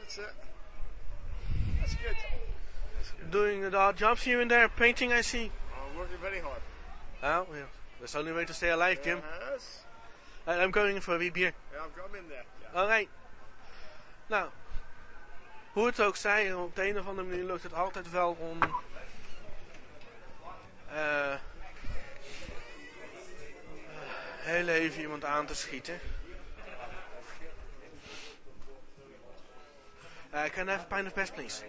That's it.
Doing the odd jobs here and there, painting I see.
I'm working very hard.
Oh, yeah. That's the only way to stay alive, Jim.
Yes.
I, I'm going in for a wee beer.
Yeah, I've got him in there. Yeah.
Alright. Nou, hoe het ook zij, op de een of andere manier lukt het altijd wel om. eh heel even iemand aan te schieten. Uh, can I have a pint of best, please?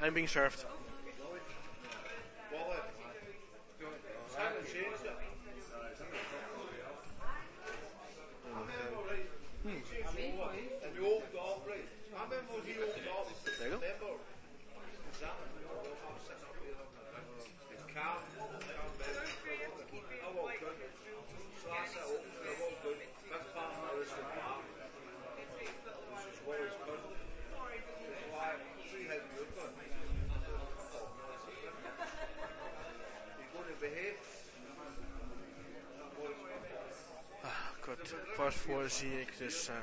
I'm being served. Kwart, voor zie ik dus. eh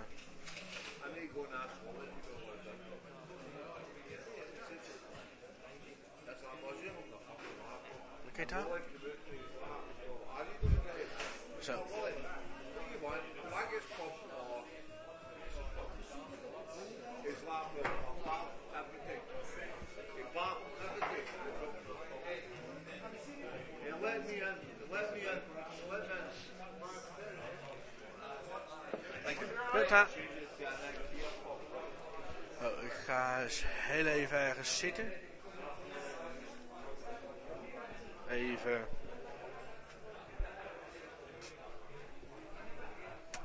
daar. Zo. Goed, hè? Oh, ik ga eens heel even ergens zitten. Even.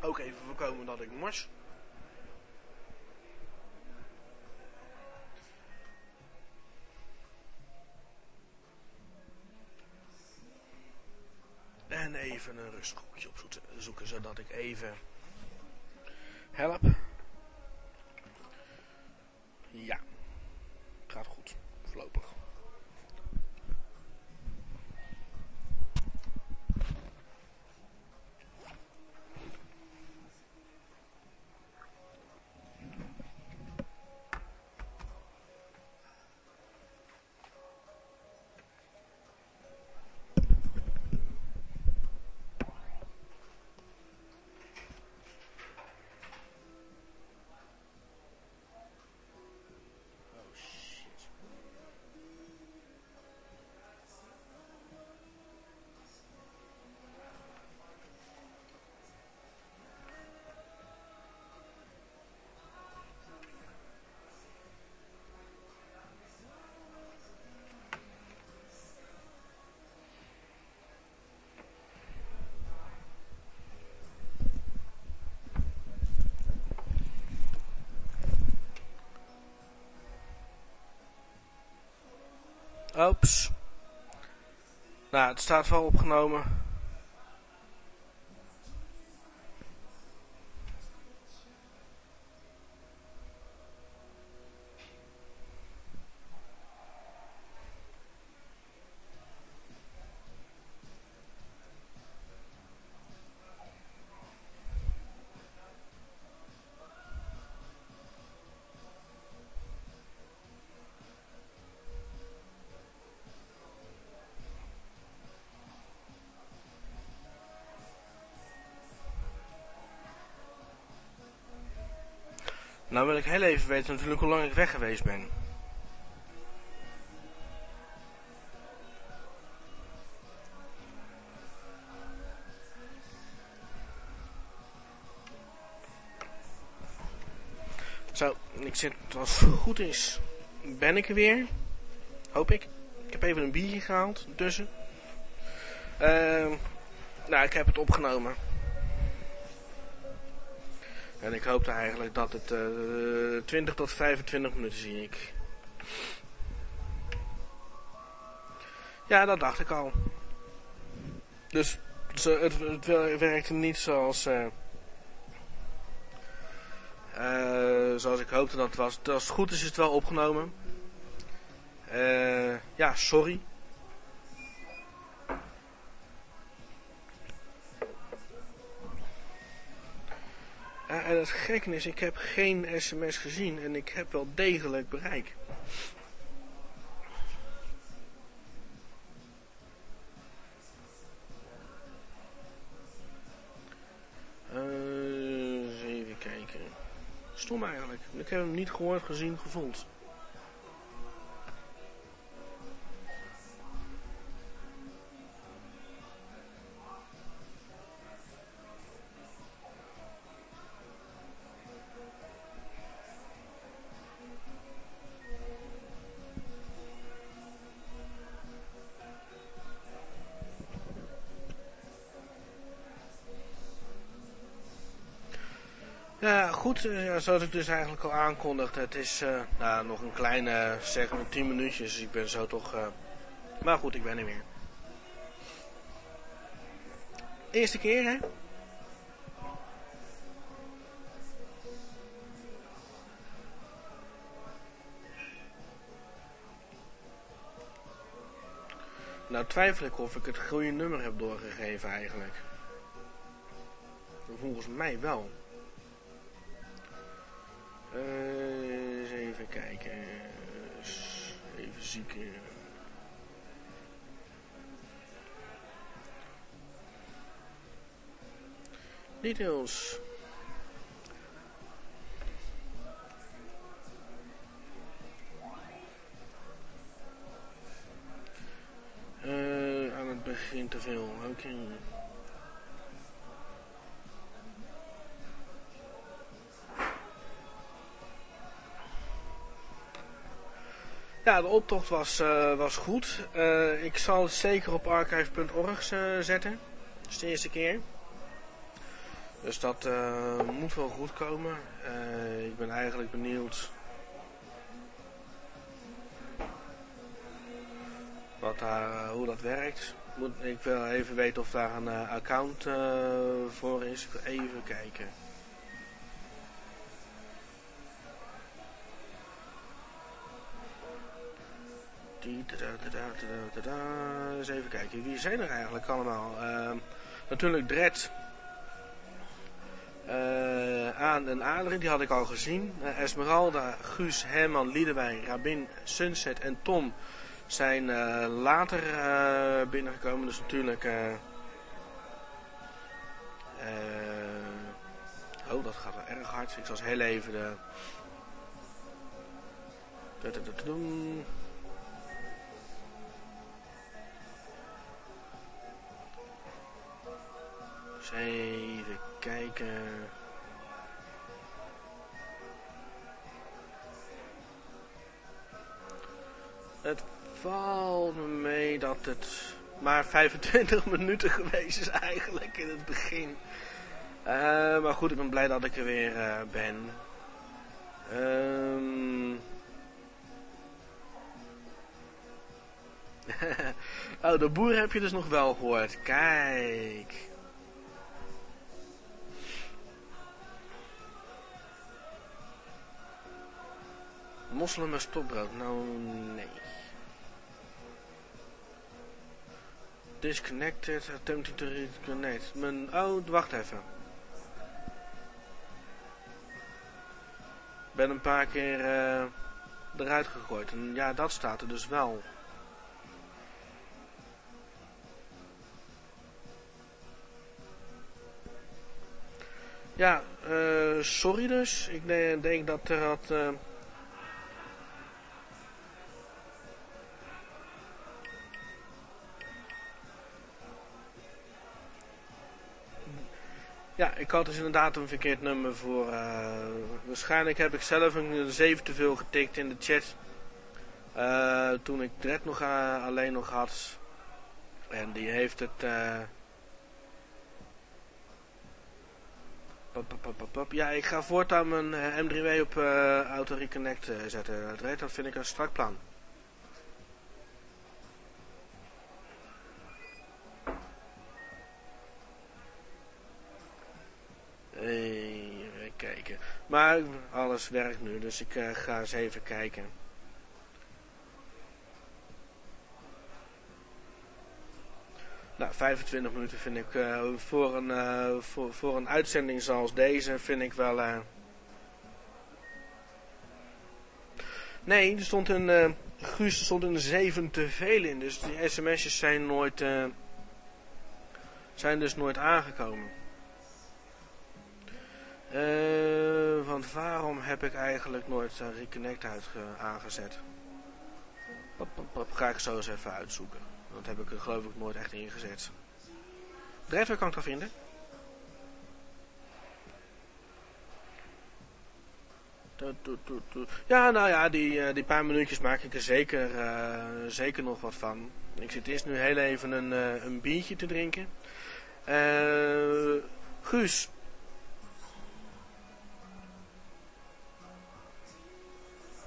Ook even voorkomen dat ik mors. En even een rustig hoekje opzoeken, zoeken, zodat ik even help. Ja, Oeps. Nou, het staat wel opgenomen. Nou wil ik heel even weten natuurlijk hoe lang ik weg geweest ben. Zo, ik zit als het goed is, ben ik er weer. Hoop ik. Ik heb even een biertje gehaald, tussen. Ehm nou, ik heb het opgenomen. En ik hoopte eigenlijk dat het eh 20 tot 25 minuten zie ik. Ja, dat dacht ik al. Dus het, het wer- werkte niet zoals, eh, eh, zoals ik hoopte dat het was. Als het goed is, is het wel opgenomen. Ja, sorry. Het is, ik heb geen sms gezien en ik heb wel degelijk bereik. Eens even kijken. Stom eigenlijk. Ik heb hem niet gehoord, gezien, gevoeld. Eh, zoals ik dus eigenlijk al aankondigde, het is eh, nou, nog een kleine, zeg maar 10 minuutjes, dus ik ben zo toch... eh, maar goed, ik ben er weer. Eerste keer, hè? Nou twijfel ik of ik het goede nummer heb doorgegeven eigenlijk. Volgens mij wel. Eh, eens even kijken. S- Even zieken. Details. Eh, aan het begin te veel. Oké. De optocht was, eh, was goed. Eh, ik zal het zeker op archive.org eh, zetten. Dat is de eerste keer. Dus dat moet wel goed komen. Ik ben eigenlijk benieuwd wat hoe dat werkt. Moet, ik wil even weten of daar een account voor is. Ik wil even kijken. Eens even kijken, wie zijn er eigenlijk allemaal? Ehm, natuurlijk Dred. Eh, aan en Adrien, die had ik al gezien. Eh, Esmeralda, Guus, Herman, Liedewijn, Rabin, Sunset en Tom zijn eh, later eh, binnengekomen. Dus natuurlijk... eh, eh, oh, dat gaat wel erg hard. Ik zal heel even de... Even kijken. Het valt me mee dat het maar 25 [LAUGHS] minuten geweest is eigenlijk in het begin. Eh, maar goed, ik ben blij dat ik er weer eh, ben. Ehm [LAUGHS] Oh, de boer heb je dus nog wel gehoord. Kijk. Mosselen met stokbrood? Nou, nee. Disconnected, attempting to reconnect. Mijn, oh, wacht even. ben een paar keer eh, eruit gegooid. En ja, dat staat er dus wel. Ja, eh, sorry dus. Ik denk, dat er wat... eh, Ja, ik had dus inderdaad een verkeerd nummer voor. eh, waarschijnlijk heb ik zelf een 7 te veel getikt in de chat. Eh, toen ik Dread nog eh, alleen nog had. En die heeft het. Ja, ik ga voortaan mijn eh, M3W op Auto Reconnect zetten. Dat vind ik een strak plan. Even kijken. Maar alles werkt nu, dus ik eh, ga eens even kijken. Nou, 25 minuten vind ik eh, voor, een, eh, voor, voor een uitzending zoals deze vind ik wel... Nee, er stond een... Guus, er stond een 7 te veel in, dus die sms'jes zijn nooit... zijn dus nooit aangekomen. Eh, want waarom heb ik eigenlijk nooit uh, Reconnect aangezet? Pop, ga ik zo eens even uitzoeken. Dat heb ik er geloof ik nooit echt ingezet. Waar kan ik dat vinden? Ja, nou ja, die, eh, die paar minuutjes maak ik er zeker, eh, zeker nog wat van. Ik zit eerst nu heel even een, een biertje te drinken. Guus,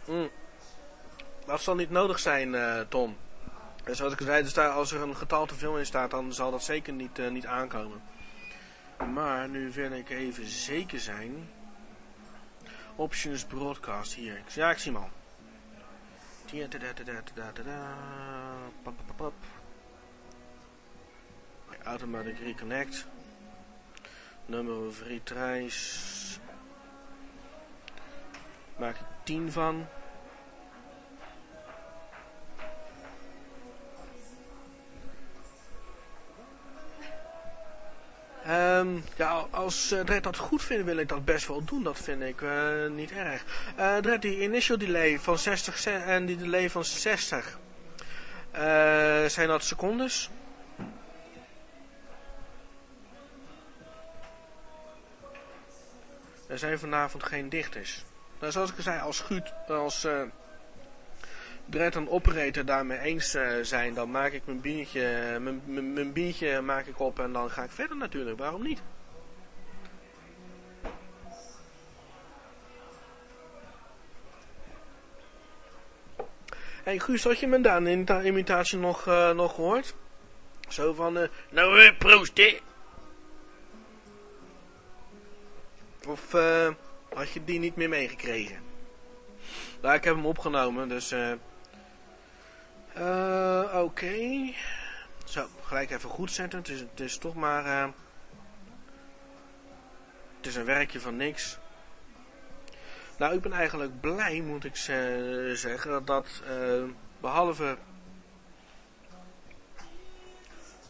Mm. Dat zal niet nodig zijn, eh, Tom. En zoals ik zei, dus daar, als er een getal te veel in staat, dan zal dat zeker niet, eh, niet aankomen. Maar nu wil ik even zeker zijn. Options broadcast hier. Ja, ik zie hem al. Automatic reconnect. Nummer of retries. Maak ik 10 van. Ehm, ja, als uh, Dredd dat goed vindt, wil ik dat best wel doen. Dat vind ik eh, niet erg. Eh Dredd, die initial delay van 60 se- en die delay van 60. eh, zijn dat secondes? Er zijn vanavond geen dichters. Nou, zoals ik al zei, als Guut, als eh Dredd en operator daarmee eens eh, zijn, dan maak ik mijn biertje, mijn, mijn, biertje maak ik op en dan ga ik verder natuurlijk. Waarom niet? Hey Guus, had je mijn Daan-imitatie nog, eh, nog gehoord? Zo van, eh, nou eh, proost hè? Of eh, had je die niet meer meegekregen? Nou, ik heb hem opgenomen, dus... eh eh, Oké. Zo, gelijk even goed zetten. Het is, het is toch maar... eh, het is een werkje van niks. Nou, ik ben eigenlijk blij, moet ik ze- zeggen, dat eh, behalve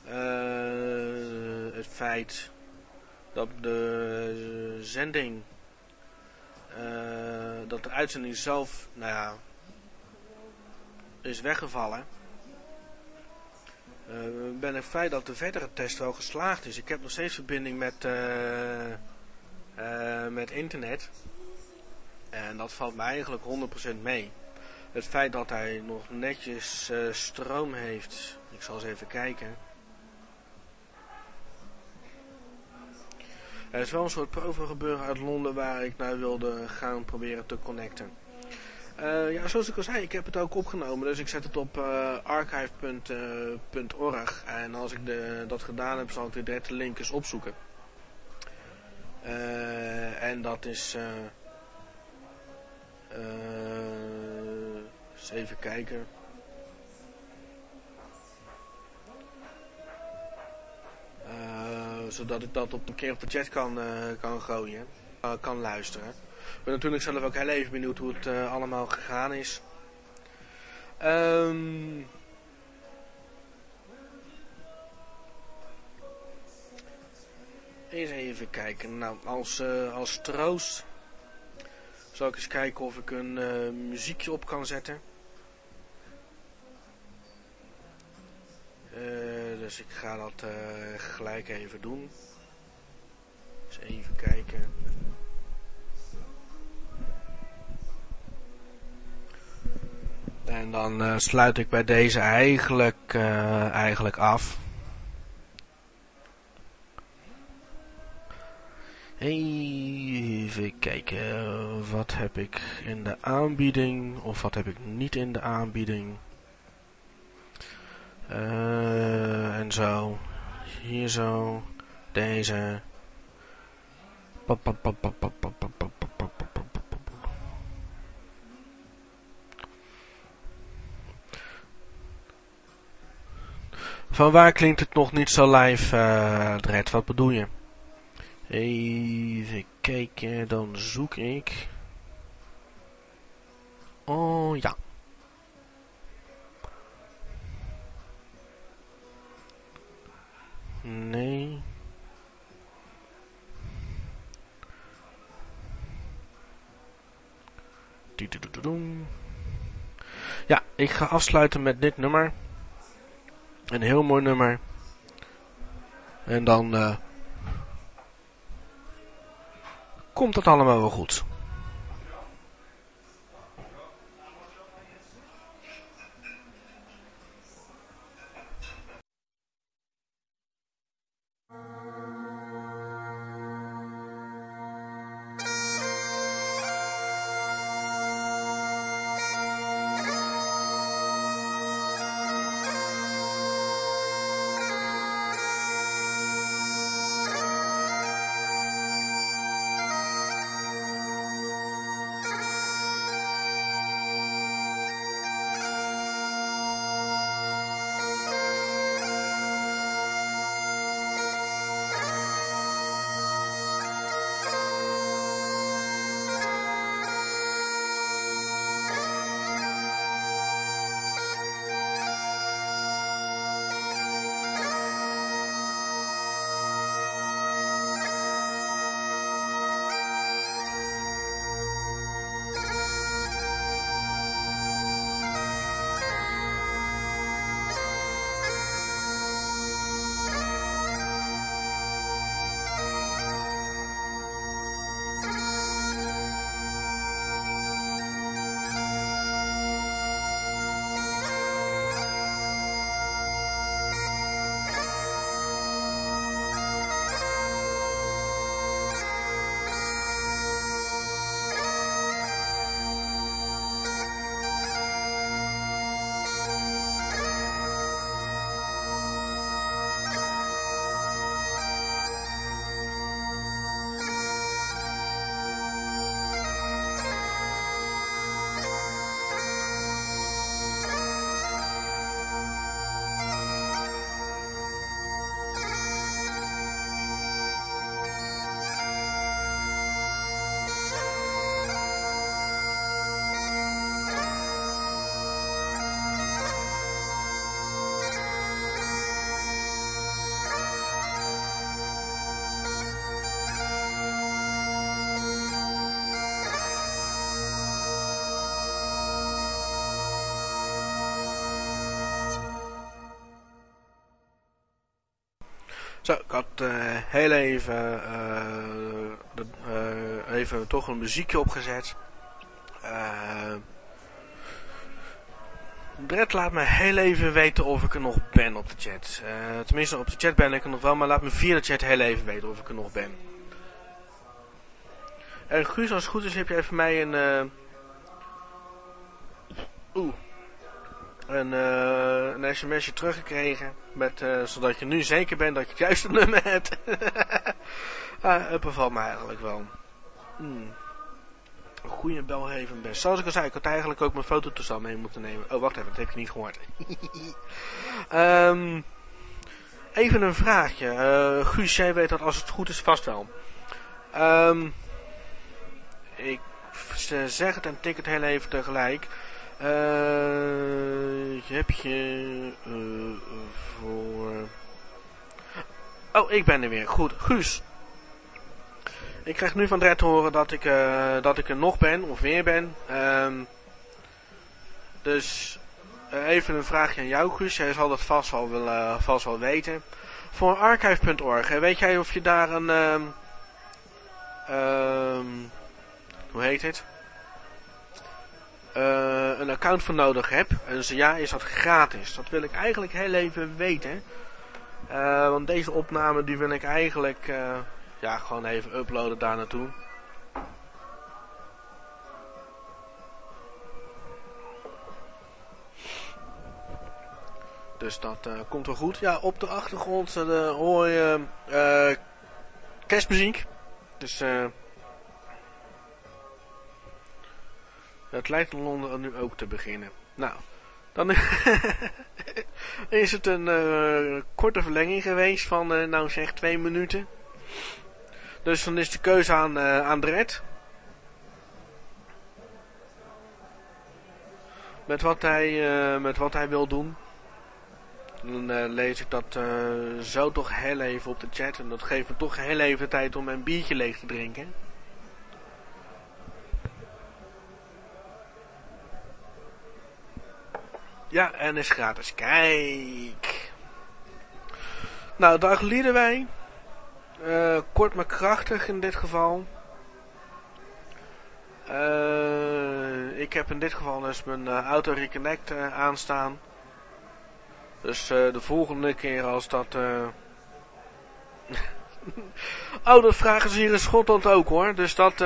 eh, het feit dat de zending, eh, dat de uitzending zelf, nou ja, is weggevallen. Eh, ben ik feit dat de verdere test wel geslaagd is. Ik heb nog steeds verbinding met, eh, eh, met internet. En dat valt mij eigenlijk 100% mee. Het feit dat hij nog netjes eh, stroom heeft. Ik zal eens even kijken. Er is wel een soort provo gebeuren uit Londen waar ik naar wilde gaan proberen te connecten. Eh, ja, zoals ik al zei, ik heb het ook opgenomen. Dus ik zet het op eh, archive.org. en als ik de, dat gedaan heb, zal ik de directe link eens opzoeken. Eh, en dat is... eh eh, eens even kijken. Zodat ik dat op een keer op de chat kan, eh, kan gooien. eh, kan luisteren. Ik ben natuurlijk zelf ook heel even benieuwd hoe het eh, allemaal gegaan is. Ehm eens even kijken. Nou, als, als troost zal ik eens kijken of ik een muziekje op kan zetten. Dus ik ga dat eh, gelijk even doen. Even kijken. En dan eh, sluit ik bij deze eigenlijk, eh, eigenlijk af. Even kijken, wat heb ik in de aanbieding of wat heb ik niet in de aanbieding. Uh, en zo. Hier zo. Deze. Van waar klinkt het nog niet zo live, uh, Dred? Wat bedoel je? Even kijken, dan zoek ik. Oh ja. Nee. Ja, ik ga afsluiten met dit nummer. Een heel mooi nummer. En dan eh, komt het allemaal wel goed. Heel even, eh, eh, even toch een muziekje opgezet. Eh Dred laat me heel even weten of ik er nog ben op de chat. Tenminste, op de chat ben ik er nog wel, maar laat me via de chat heel even weten of ik er nog ben. En Guus, als het goed is, heb jij voor mij een, eh, een, eh, een sms'je teruggekregen. Met, eh, zodat je nu zeker bent dat je het juiste [LAUGHS] nummer hebt. [LAUGHS] ah, het bevalt me eigenlijk wel. Hmm. Een goede belgeven best. Zoals ik al zei, ik had eigenlijk ook mijn fototoestel mee moeten nemen. Oh, wacht even, dat heb je niet gehoord. [LAUGHS] Ehm, even een vraagje. Eh Guus, jij weet dat als het goed is vast wel. Ehm, ik zeg het en tik het heel even tegelijk. Eh, heb je eh, voor... Oh, ik ben er weer. Goed. Guus. Ik krijg nu van Dred te horen dat ik, eh, dat ik er nog ben, of weer ben. Ehm, dus even een vraagje aan jou, Guus. Jij zal dat vast wel, vast wel weten. Voor archive.org, weet jij of je daar een... ehm, hoe heet het? Eh, een account voor nodig hebt. En zo ja, is dat gratis. Dat wil ik eigenlijk heel even weten. Eh, want deze opname die wil ik eigenlijk eh, ja, gewoon even uploaden daar naartoe. Dus dat komt wel goed. Ja, op de achtergrond hoor je kerstmuziek. Dus het lijkt Londen nu ook te beginnen. Nou, dan [LAUGHS] is het een eh, korte verlenging geweest van, eh, nou zeg, twee minuten. Dus dan is de keuze aan, eh aan. Met wat hij, met wat hij wil doen. Dan lees ik dat zo toch heel even op de chat. En dat geeft me toch heel even tijd om mijn biertje leeg te drinken. Ja, en is gratis. Kijk. Nou, dag Liedewij. Eh kort maar krachtig in dit geval. Eh, ik heb in dit geval dus mijn eh, auto reconnect aanstaan. Dus de volgende keer als dat... [LAUGHS] oh, dat vragen ze hier in Schotland ook hoor. Dus dat...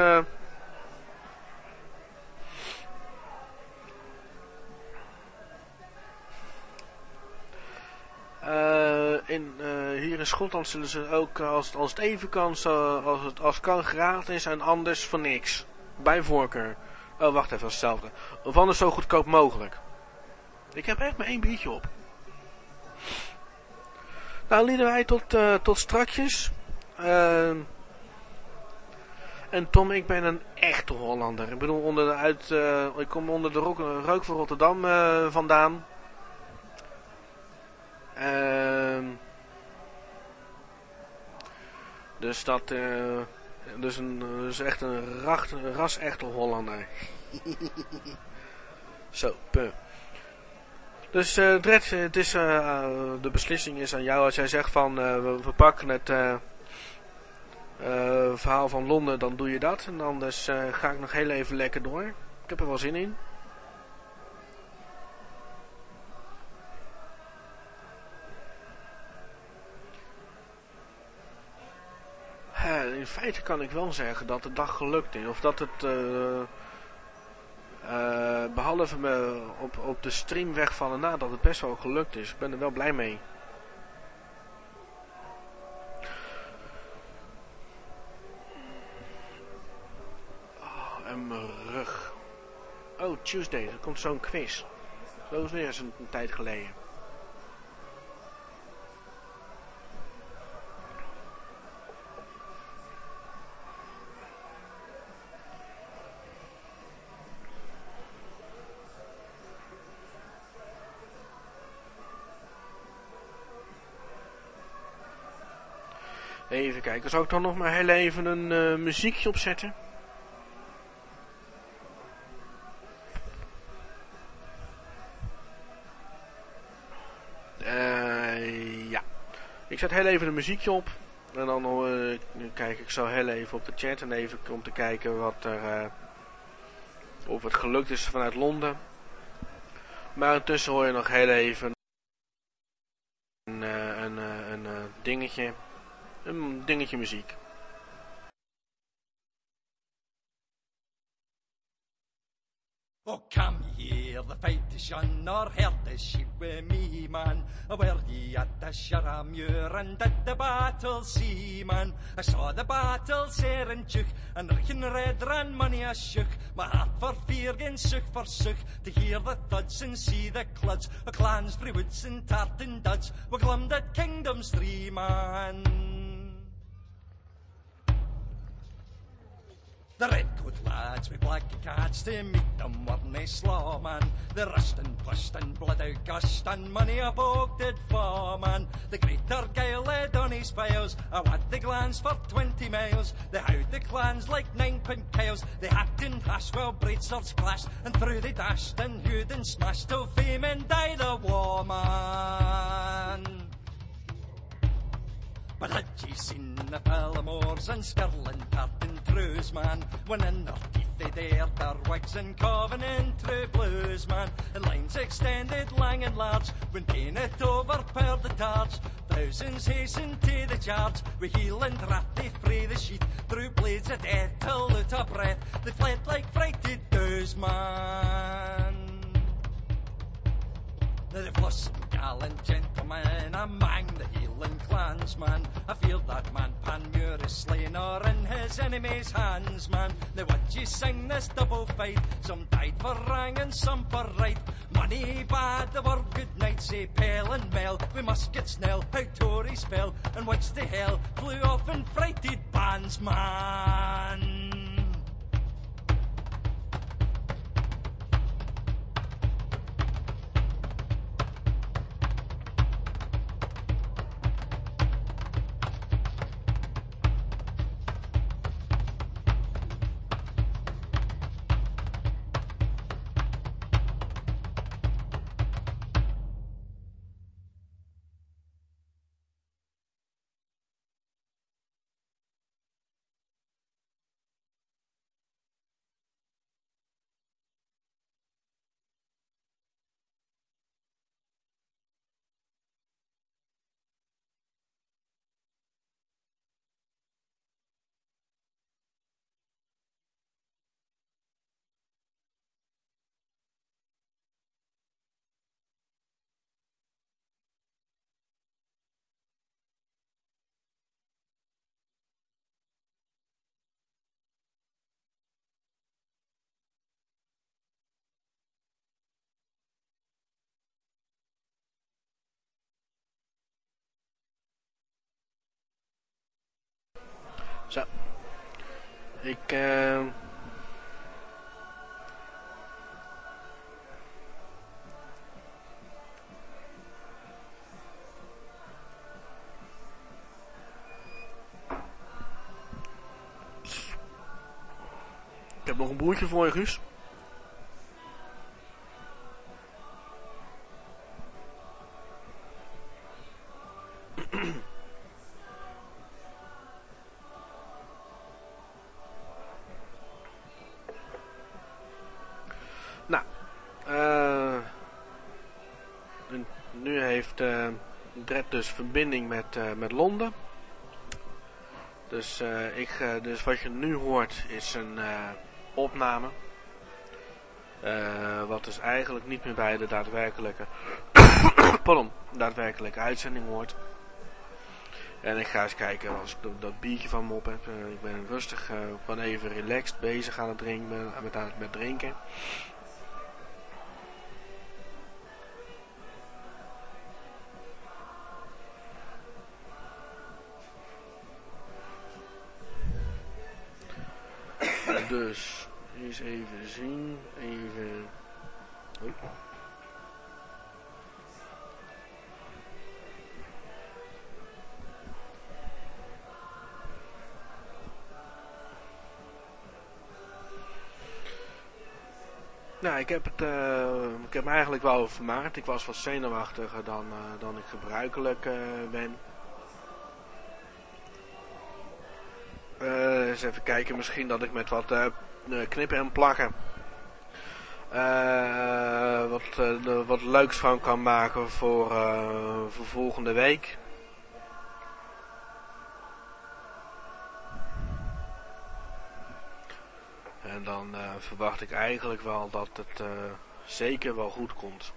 eh in, eh, hier in Schotland zullen ze ook, eh, als, het- als het even kan, als het als kan gratis en anders voor niks. Bij voorkeur. Oh, wacht even, dat hetzelfde. Of anders zo goedkoop mogelijk. Ik heb echt maar één biertje op. Nou, lieden wij tot, eh, tot strakjes. Ehm, en Tom, ik ben een echte Hollander. Ik bedoel, onder de uit, ik kom onder de rook, rook van Rotterdam vandaan. Ehm dus dat, eh dus, een, dus echt een, racht, een ras echte Hollander. [LAUGHS] Zo, puh. Dus eh Dred, het is, eh, de beslissing is aan jou. Als jij zegt van we, we pakken het verhaal van Londen, dan doe je dat. En anders ga ik nog heel even lekker door. Ik heb er wel zin in. Eh, in feite kan ik wel zeggen dat de dag gelukt is. Of dat het, eh, eh, behalve me op, op de stream wegvallen na, dat het best wel gelukt is. Ik ben er wel blij mee. Oh, en mijn rug. Oh, Tuesday, er komt zo'n quiz. Zo is weer eens een, een tijd geleden. Even kijken, zou ik dan nog maar heel even een eh, muziekje opzetten? Eh, ja. Ik zet heel even een muziekje op. En dan eh, kijk ik zo heel even op de chat en even om te kijken wat er, of het gelukt is vanuit Londen. Maar intussen hoor je nog heel even een, een, een, dingetje. Een dingetje muziek.
Och come here the fight is shun, or heard the sheep with me, man. Were ye at the Sharamure and at the battle see, man? I saw the battle sair and chook, and Richen red ran money a shook. My heart for fear gain sook for sook, to hear the thuds and see the cluds, o clans frae woods and tartan duds, were glummed at kingdoms three, man. The redcoat lads with black cats to meet them weren't they slaw man. They rushed and pushed and blood out gushed and money a bog did fall man. The great Argyle led on his files, I want the glans for twenty miles. They howed the clans like ninepin cows. They hacked and hashed while braid swords clashed and through they dashed and hewed and smashed till fame and die the war man. But had ye seen the Pallamores and Skirling tartan trews, man, when in their teeth they dared their wigs and covenant true blues, man, and lines extended lang and large, when painted over per the targe, thousands hastened to the charge, with heel and wrath they free the sheath, through blades of death till out of breath, they fled like frighted does, man. The plus gallant gentleman among the healing clansman. I feel that man Panmure is slain or in his enemy's hands, man. Now what ye sing this double fight? Some died for wrong and some for right. Money bad, the word good night, say eh, pale and mel. We must get snell, how Tories fell, and what's the hell? Flew off and frighted bands, man.
Ik, eh... Ik heb nog een broertje voor je. Verbinding met, eh, met Londen. Dus, eh, ik, eh, dus wat je nu hoort is een opname. Wat dus eigenlijk niet meer bij de daadwerkelijke, [COUGHS] pardon, daadwerkelijke uitzending hoort. En ik ga eens kijken als ik dat, biertje van me op heb. Ik ben rustig, ik even relaxed bezig aan het drinken, met, met drinken. Even zien, even... Oei. Nou, ik heb het, eh, ik heb me eigenlijk wel vermaakt. Ik was wat zenuwachtiger dan, eh, dan ik gebruikelijk eh, ben. Eens even kijken, misschien dat ik met wat knippen en plakken eh, wat, eh, er wat leuks van kan maken voor, eh, voor volgende week. En dan eh, verwacht ik eigenlijk wel dat het eh, zeker wel goed komt.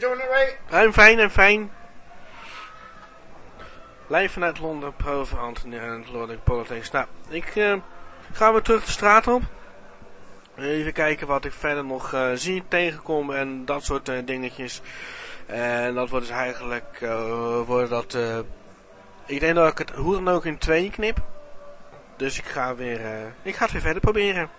You're doing
fijn en fijn. Live vanuit Londen, pro voor Anthony en Lording Politics. Nou, ik uh, ga weer terug de straat op. Even kijken wat ik verder nog uh, zie, tegenkom en dat soort uh, dingetjes. En dat wordt dus eigenlijk, wordt dat, ik denk dat ik het hoe dan ook in twee knip. Dus ik ga weer, ik ga het weer verder proberen.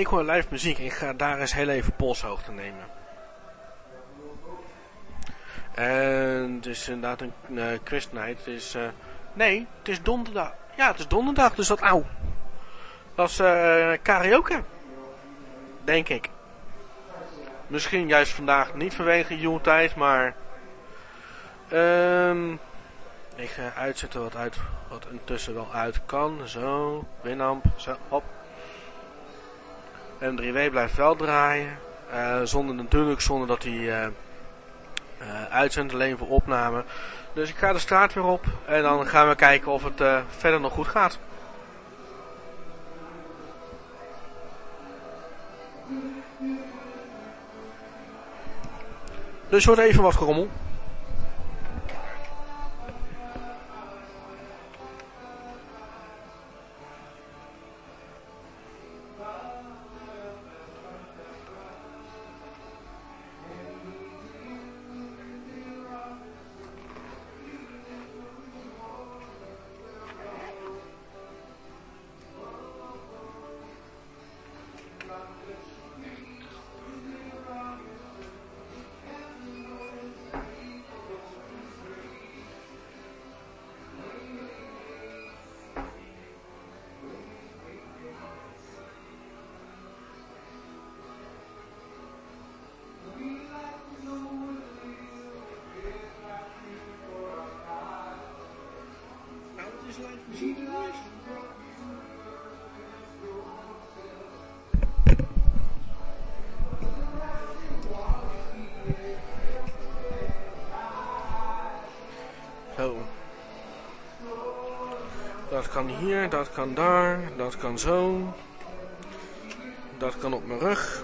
Ik hoor live muziek. Ik ga daar eens heel even polshoogte nemen. En het is inderdaad een uh. Het is, uh, nee, het is donderdag. Ja, het is donderdag, dus dat auw. Dat is uh, karaoke. Denk ik. Misschien juist vandaag niet vanwege Joeltijd, maar... Um, ik ga uitzetten wat, uit, wat intussen wel uit kan. Zo, Winamp, zo, hop. M3W blijft wel draaien. Uh, zonder natuurlijk zonder dat hij uh, uh, uitzendt, alleen voor opname. Dus ik ga de straat weer op en dan gaan we kijken of het verder nog goed gaat. Dus wordt even wat gerommel. Hier, dat kan daar, dat kan zo. Dat kan op mijn rug.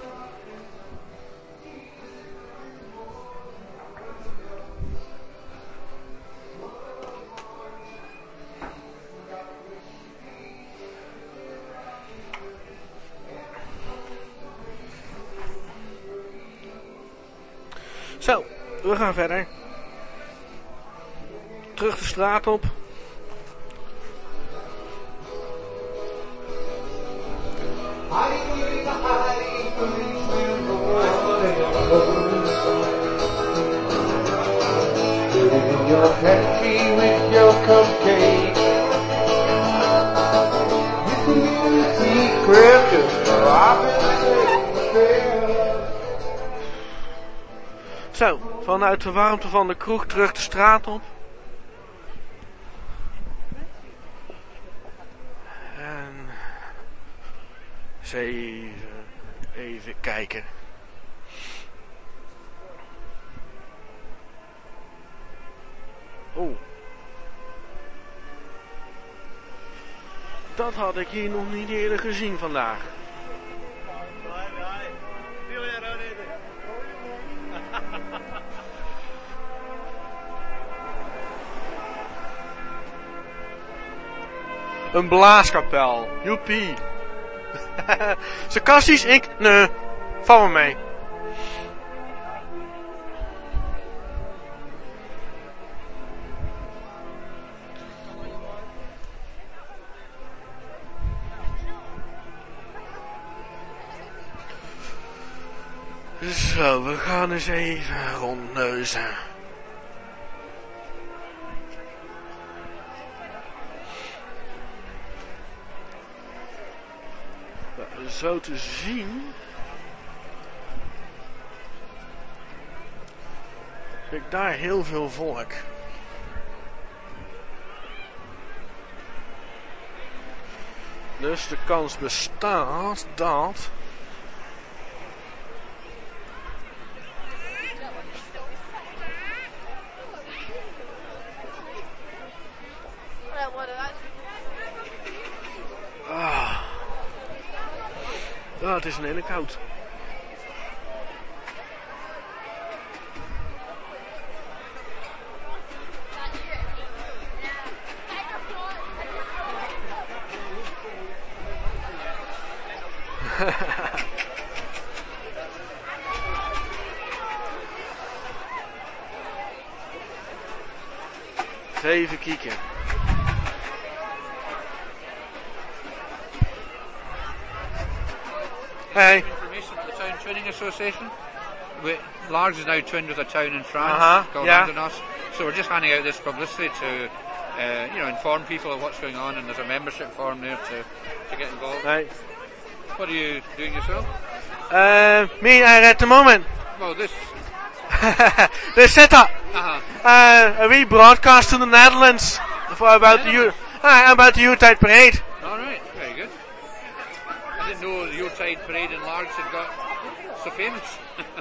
Zo, we gaan verder. terug de straat op. Zo, vanuit de warmte van de kroeg terug de straat op. En even, even kijken. Oh. Dat had ik hier nog niet eerder gezien vandaag. Een blaaskapel. Joepie. [LAUGHS] Sarcastisch? Ik? Nee. Val me mee. Zo, we gaan eens even rondneuzen. Zo te zien. Ik daar heel veel volk. Dus de kans bestaat dat. Ah. Ah, het is een hele koud. [LAUGHS] Even kijken. Hey.
Information from the Town Twinning Association. We, Largs is now twinned with a town in France
Uh-huh,
called
yeah.
Andonos. So we're just handing out this publicity to, uh, you know, inform people of what's going on, and there's a membership form there to, to get involved.
Hey.
What are you doing yourself?
Uh, me, I at the moment.
Well, this. [LAUGHS]
they set up
Uh-huh.
uh, a rebroadcast to the Netherlands for about the U- uh, about the Yuletide parade.
All right, very good. I didn't know the Yuletide parade in Largs had got so famous. [LAUGHS]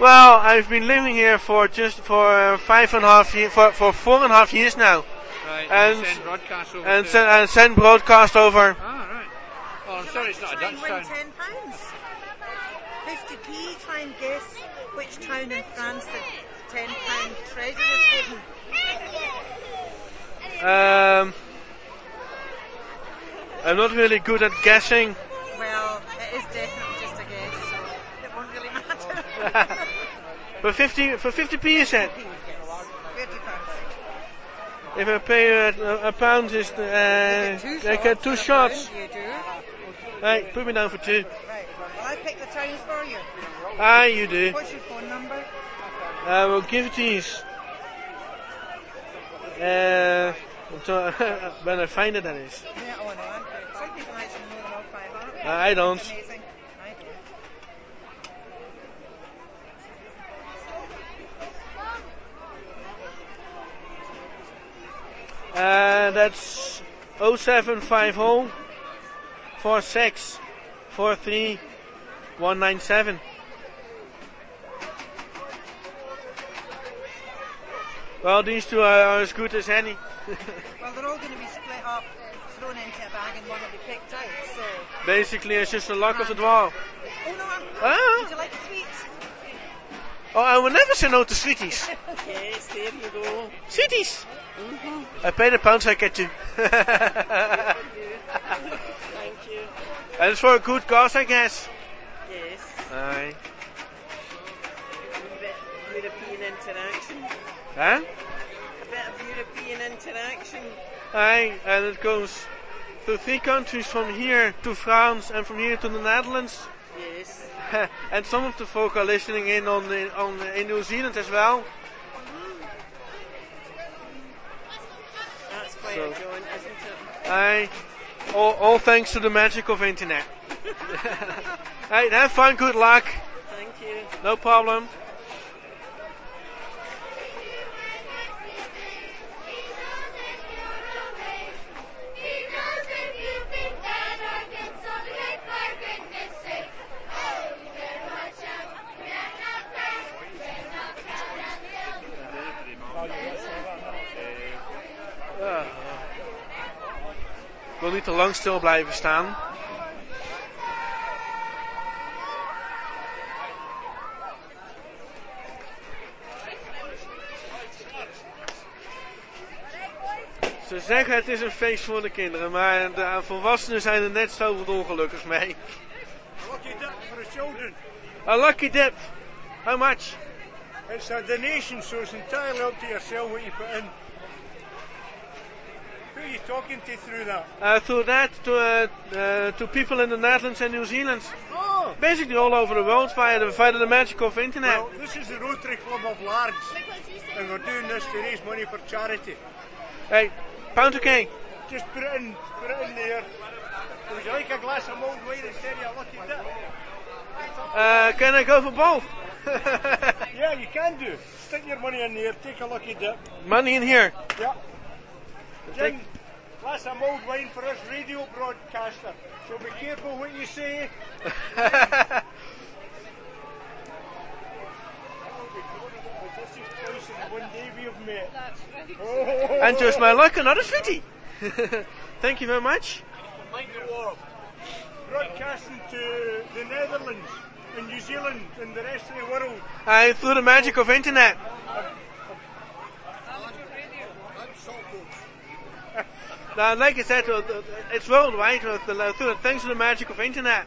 Well, I've been living here for just for five and a half years, for, for four and a half years now,
right,
And-
and send broadcasts over
and
to.
send, and send broadcast over.
ah, right. Oh, I'm sorry, it's not a Dutch town.
ten pounds. Fifty p. Try and guess which town in France the ten pound treasure is hidden.
Um, I'm not really good at guessing.
Well, it is definitely just a guess, so it won't really matter. [LAUGHS]
For fifty for fifty p, you said.
Fifty pounds.
If I pay a, a pound, is uh, I get two shots.
pound, You do.
Right, put me down for two.
Right. Well, I pick the towns for you.
Ah, you do.
What's your phone number?
I will give it to you. Uh, [LAUGHS] when I find it, that is.
Yeah, oh no, Them all by heart.
I don't.
Amazing. I do.
Uh, that's 0750 46 43 197. Well, these two are, are as good as any. [LAUGHS]
Well, they're all going to be split up, thrown into a bag, and one will be picked out. So,
Basically, it's just the luck of the draw.
oh no, I'm,
Ah.
would you like a?
Oh, I will never say no to sweeties. [LAUGHS]
Yes, there you go.
Sweeties! I pay the pounds I get to. [LAUGHS]
Thank you.
and it's for a good cause, I guess.
Yes. Aye.
A bit of European interaction.
Huh?
A bit of European interaction.
Aye, and it goes to three countries from here to France and from here to the Netherlands.
Yes. [LAUGHS]
and some of the folk are listening in on the, on the, in New Zealand as well.
That's quite
So-
a jaunt, isn't it?
All, all thanks to the magic of internet. [LAUGHS] Hey, have fun, good luck.
Thank you.
No problem. Wil niet te lang stil blijven staan. Ze zeggen het is een feest voor de kinderen, maar de volwassenen zijn er net zo ongelukkig mee.
Lucky dip for the children.
A lucky dip. How much?
It's a donation, so it's entirely up to yourself what you put in. Who are you talking to through that?
Uh, through that to uh, uh, to people in the Netherlands and New Zealand,
Oh!
basically all over the world via the via the magic of internet.
Well, this is the Rotary Club of Largs, and we're doing this to raise money for charity.
Hey, pound okay.
Just put it in, put it in there. Would you like a glass of mulled wine instead of a lucky dip?
Uh, can I go for both? [LAUGHS]
Yeah, you can do. Stick your money in there, take a lucky dip.
Money in here.
Yeah. Jim, glass of mulled wine for us radio broadcaster. So be careful what you say. This is twice in one day we have met.
That's right.
And just my luck, another fifty. [LAUGHS] Thank you very much.
Mind the. Broadcasting to the Netherlands and New Zealand and the rest of the world.
Uh, through the magic of internet. Like I said, uh, uh, it's worldwide uh, the- through the, thanks to the magic of internet.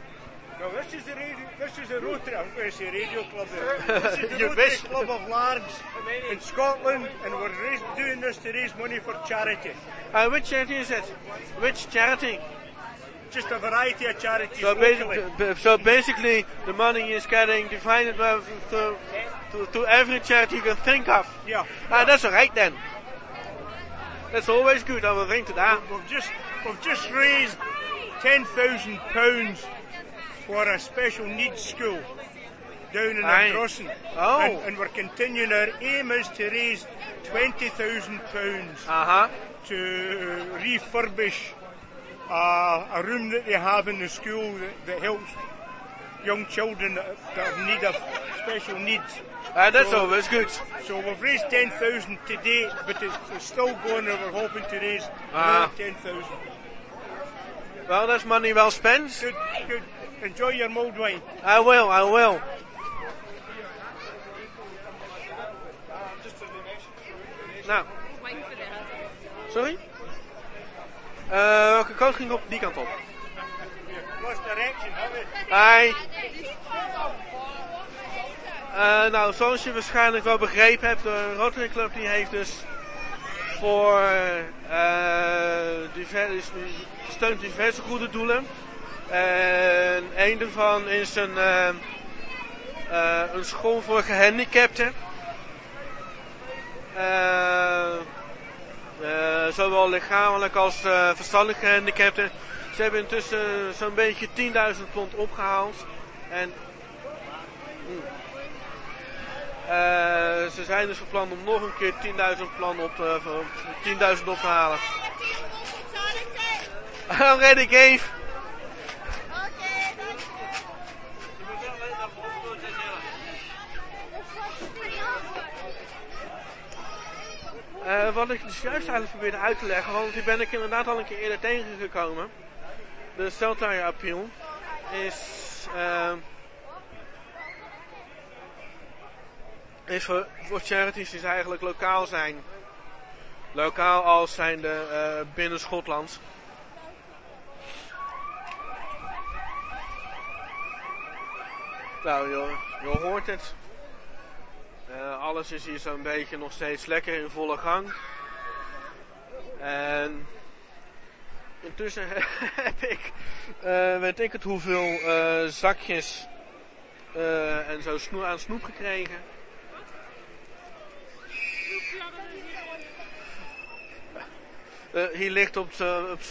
Well, this is the radio, this is the Rotary, I'm going to say radio club there. [LAUGHS] This is the Rotary
wish.
Club of Largs in Scotland and we're raise, doing this to raise money for charity.
Uh, which charity is it? Which charity?
Just a variety of charities
So,
locally.
basi- so basically, the money is getting divided to, to, to every charity you can think of.
Yeah.
Ah, that's alright then. That's always good, I will think to that.
We've just, we've just raised £10,000 for a special needs school down in
Aye.
Ardrossan.
Oh.
And, and we're continuing. Our aim is to raise £20,000
Uh-huh.
to refurbish uh, a room that they have in the school that, that helps young children that, need of special needs.
Ah, that's
So-
always good.
So we've raised 10,000 to date, but it's, it's still going and we're hoping to raise
Ah.
another 10,000.
Well, that's money well spent.
Good, good. Enjoy your mulled wine.
I will, I will. Nou, sorry? Eh, welke kant ging op? Die kant op.
Lost?
Hi. Eh, nou, zoals je waarschijnlijk wel begrepen hebt, de Rotary Club die heeft dus voor eh diver- die steunt diverse goede doelen. En een daarvan is een, eh, eh, een school voor gehandicapten. Eh, eh, zowel lichamelijk als eh verstandelijk gehandicapten. Ze hebben intussen zo'n beetje 10.000 pond opgehaald. En mm. Eh, ze zijn dus van plan om nog een keer 10.000 plan op, van 10.000 op te halen. [LAUGHS] Already gave. Eh, wat ik dus juist eigenlijk probeerde uit te leggen, want die ben ik inderdaad al een keer eerder tegengekomen. De Celtire Appeal is, eh, is voor, charities die eigenlijk lokaal zijn. Lokaal als zijnde eh binnen Schotland. Nou, je, je hoort het. Eh, alles is hier zo'n beetje nog steeds lekker in volle gang. En ondertussen [LAUGHS] heb ik, eh, weet ik het hoeveel eh, zakjes eh, en zo snoe aan snoep gekregen. Hier ligt op,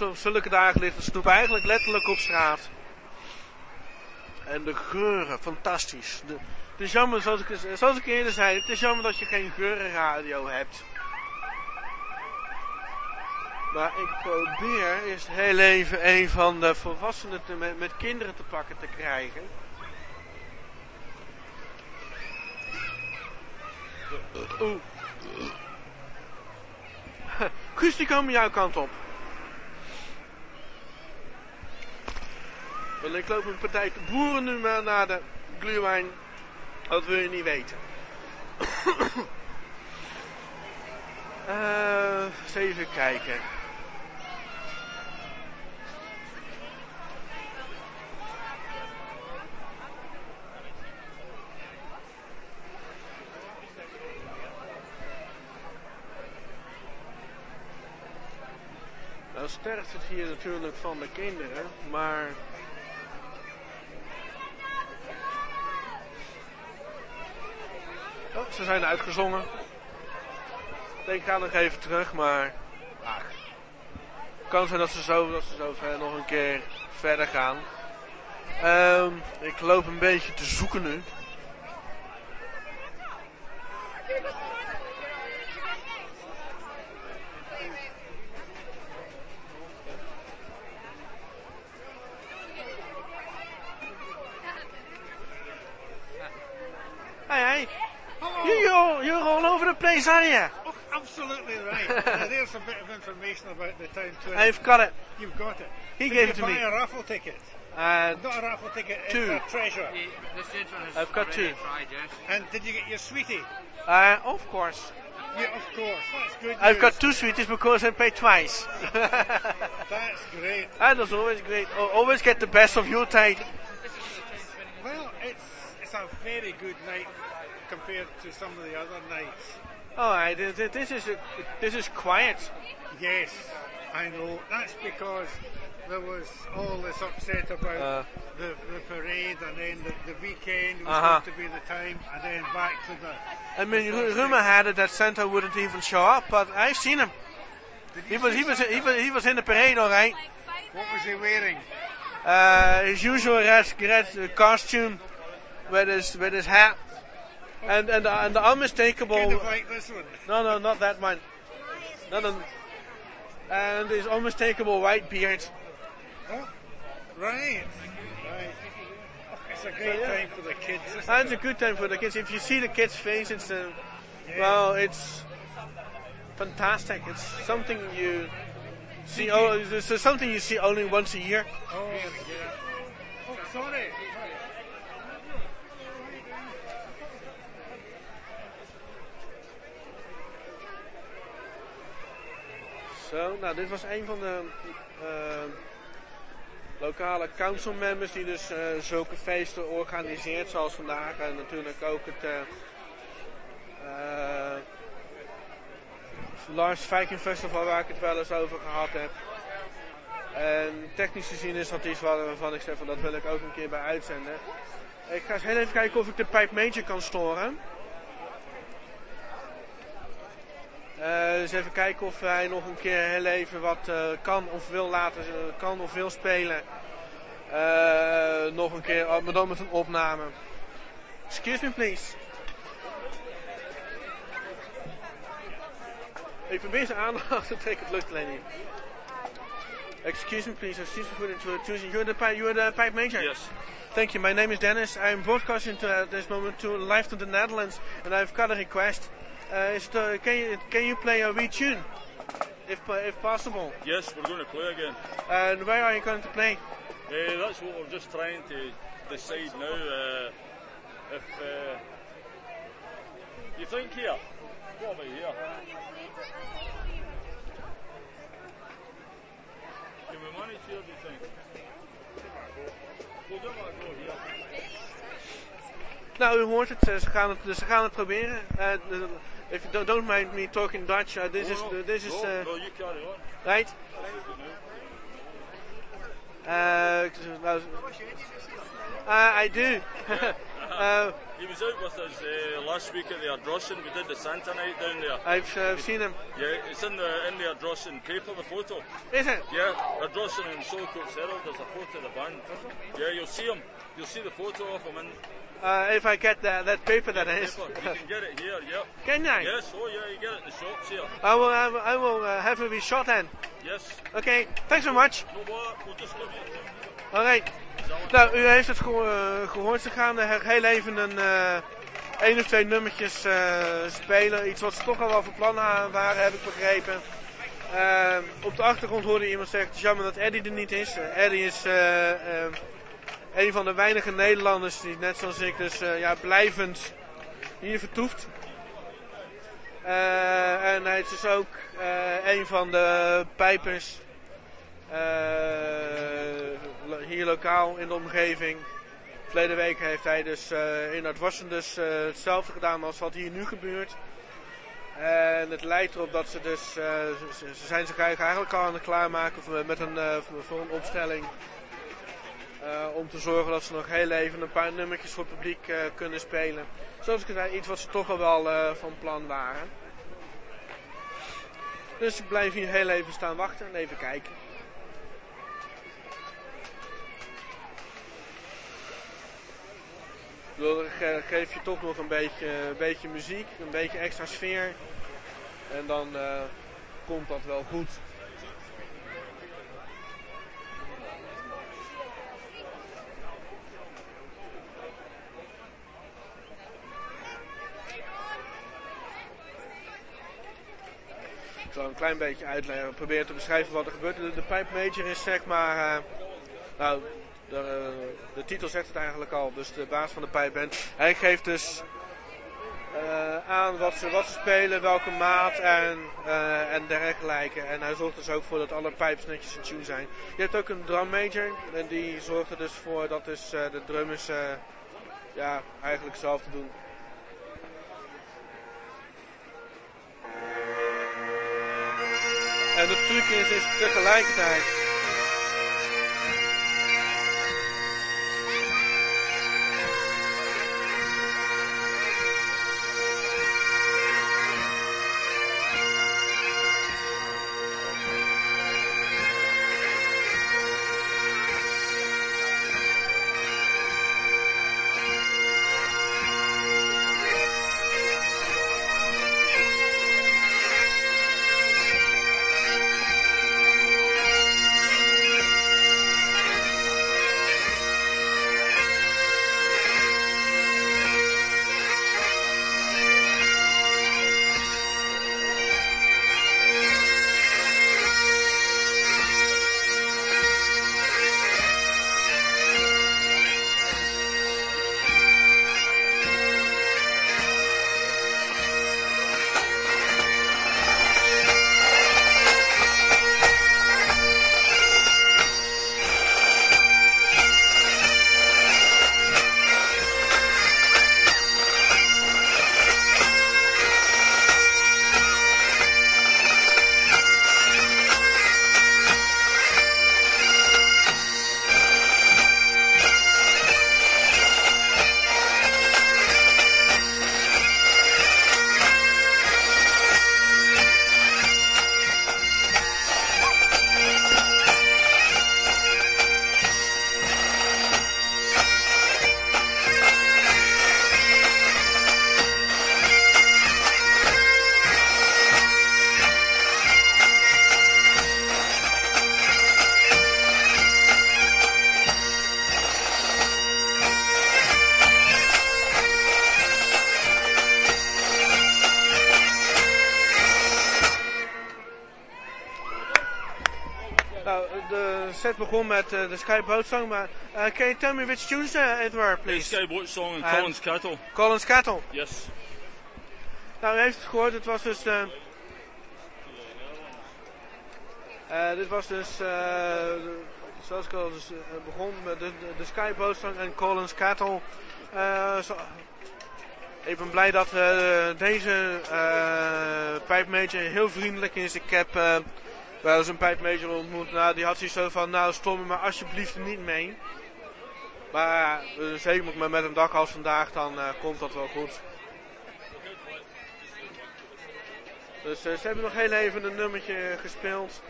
op zulke dagen ligt de snoep eigenlijk letterlijk op straat. En de geuren, fantastisch. De, het is jammer, zoals ik, zoals ik eerder zei, het is jammer dat je geen geurenradio hebt. Maar ik probeer eerst heel even een van de volwassenen te, met, met kinderen te pakken te krijgen. Oeh. [LAUGHS] Guus, die komen jouw kant op. Want ik loop een partij te boeren nu maar naar de gluwijn. Dat wil je niet weten. [COUGHS] Eens even kijken. Nou sterft het hier natuurlijk van de kinderen, maar... Oh, ze zijn uitgezongen. Ik ga nog even terug, maar... Kan zijn dat ze zo, dat ze zo ver nog een keer verder gaan. Ehm, ik loop een beetje te zoeken nu. Hey, hey. You, you're, you're all over the place, are you?
Oh, absolutely right. [LAUGHS] Now, there's a bit of information about the town too.
I've got it.
You've got it.
He
Did
gave
you
it to
buy
me.
a raffle ticket?
Uh,
Not a raffle ticket, it's a treasure.
The, the stage one
I've got two.
tried, yes.
And did you get your sweetie?
uh, of course.
Yeah, of course. That's good
I've
news.
got two sweeties because I paid twice. [LAUGHS]
That's great.
and that's always great. Al- Always get the best of your take.
Well, it's it's a very good night compared to some of the other nights.
Alright, this, this is a, this is quiet.
Yes, I know. That's because there was all this upset about
Uh.
the, the parade and then the, the weekend was
Uh-huh.
going to be the time and then back to the...
I mean, ru- rumor had it that Santa wouldn't even show up, but I've seen him. He was he was he was he was in the parade, all right.
What was he wearing?
Uh, his usual red red costume with his with his hat and and the, and the unmistakable.
Kind of like this one.
No, no, not that one. No, no. And his unmistakable white beard.
Oh, right. Right. It's a great
yeah.
time for the kids,
And it's a good time for the kids. If you see the kids' face, it's uh, well, it's fantastic. It's something you see. Oh, it's something you see only once a year.
Oh, yeah. oh sorry.
Nou, dit was een van de eh, lokale council members die dus eh, zulke feesten organiseert, zoals vandaag. En natuurlijk ook het eh, Lars Viking Festival, waar ik het wel eens over gehad heb. En technisch gezien is dat iets waar- waarvan ik zeg van dat wil ik ook een keer bij uitzenden. Ik ga eens heel even kijken of ik de Pipe Major kan storen. Eh, dus even kijken of hij nog een keer heel even wat eh, kan of wil laten, eh, kan of wil spelen. Eh, nog een keer, oh, maar dan met een opname. Excuse me please. Ik probeer zijn aandacht [LAUGHS] te trekken, het lukt alleen niet. Excuse me please, excuse me for introduction. You're the, pi- you're the pipe major?
Yes.
Thank you. My name is Dennis. I'm broadcasting to, at this moment to live to the Netherlands, and I've got a request. Uh, is it, uh, can you can you play a wee tune, if if possible?
Yes, we're going to play again.
And where are you going to play?
Uh, that's what we're just trying to decide now. Uh, if uh, you think here, what about here? Can we manage here? Do you think? We'll go here.
Nou, u hoort het. eh, Ze gaan het, ze gaan het proberen. Uh, if you don't, don't mind me talking Dutch, uh, this is
No, no,
this is
no,
uh,
no, you carry on.
right. Uh, uh, I do. [LAUGHS] uh,
He was out with us uh, last week at the Ardrossan. We did the Santa night down there.
I've uh, seen him.
Yeah, it's in the in the Ardrossan paper, the photo.
Is it?
Yeah, Ardrossan and Solcoats Herald. There's a photo of the band. Yeah, you'll see him. You'll see the photo of him in.
Uh, if I get that, that paper, that is.
You can get it here. Yeah.
Can I?
Yes. Oh yeah, you get it in the shops here.
I will. I will, I will uh, have it be shot then.
Yes.
Okay. Thanks so much.
No more. We'll just give you.
Alright. Nou, u heeft het geho uh, gehoord. Ze gaan er heel even een uh, één of twee nummertjes uh, spelen. Iets wat ze toch al wel van plan waren, heb ik begrepen. Uh, op de achtergrond hoorde iemand zeggen: Het is jammer dat Eddie er niet is. Eddie is uh, een van de weinige Nederlanders die, net zoals ik, dus uh, ja, blijvend hier vertoeft. Uh, en hij is dus ook uh, een van de pijpers hier lokaal in de omgeving. Verleden week heeft hij dus in Noordwassen dus uh, hetzelfde gedaan als wat hier nu gebeurt. En het lijkt erop dat ze dus, ze, zijn zich eigenlijk al aan het klaarmaken met een, voor een opstelling. Om te zorgen dat ze nog heel even een paar nummertjes voor het publiek kunnen spelen. Zoals ik zei, iets wat ze toch al wel van plan waren. Dus ik blijf hier heel even staan wachten en even kijken. Dan geef je toch nog een beetje, een beetje muziek, een beetje extra sfeer. En dan komt dat wel goed. Ik zal een klein beetje uitleggen, proberen te beschrijven wat er gebeurt. De, de Pipe Major is zeg maar, uh, nou, de, de, titel zegt het eigenlijk al, dus de baas van de pijpband. Hij geeft dus uh, aan wat ze, wat ze spelen, welke maat en, en dergelijke. En hij zorgt dus ook voor dat alle pipes netjes in tune zijn. Je hebt ook een drum major en die zorgt er dus voor dat dus, de drummers ja, eigenlijk zelf te doen. En de truc is, is tegelijkertijd begon met uh, de Sky Boat song, maar uh, can you tell me which tunes uh, it were, please?
The Sky Boat song and, and Collins Cattle.
Collins Cattle.
Yes.
Nou, u heeft het gehoord, het was dus de... Uh, dit was dus, zoals ik al dus, begon, met de, de, de Sky Boat song en Collins Cattle. Zo, ik ben blij dat deze uh, heel vriendelijk is. Ik heb wel eens een pijpmeester ontmoet. Nou, die had zo van, nou stom me maar alsjeblieft niet mee. Maar uh, zeker met- een dag als vandaag, dan eh, komt dat wel goed. Dus eh, ze hebben nog heel even een nummertje gespeeld.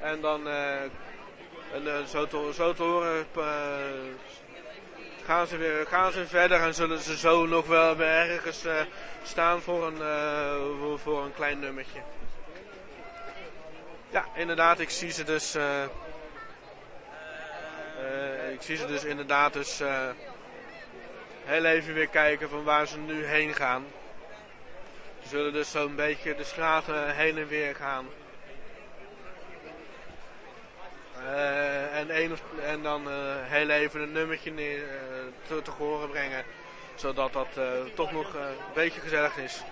En dan, eh, zo, te, zo te horen, gaan, ze weer, gaan ze verder en zullen ze zo nog wel weer ergens staan voor een, voor, voor een klein nummertje. Ja, inderdaad, ik zie ze dus. eh, eh, ik zie ze dus inderdaad dus eh, heel even weer kijken van waar ze nu heen gaan. Ze zullen dus zo'n beetje de straten heen en weer gaan. En, en dan heel even een nummertje neer, te, horen brengen. Zodat dat toch nog een beetje gezellig is.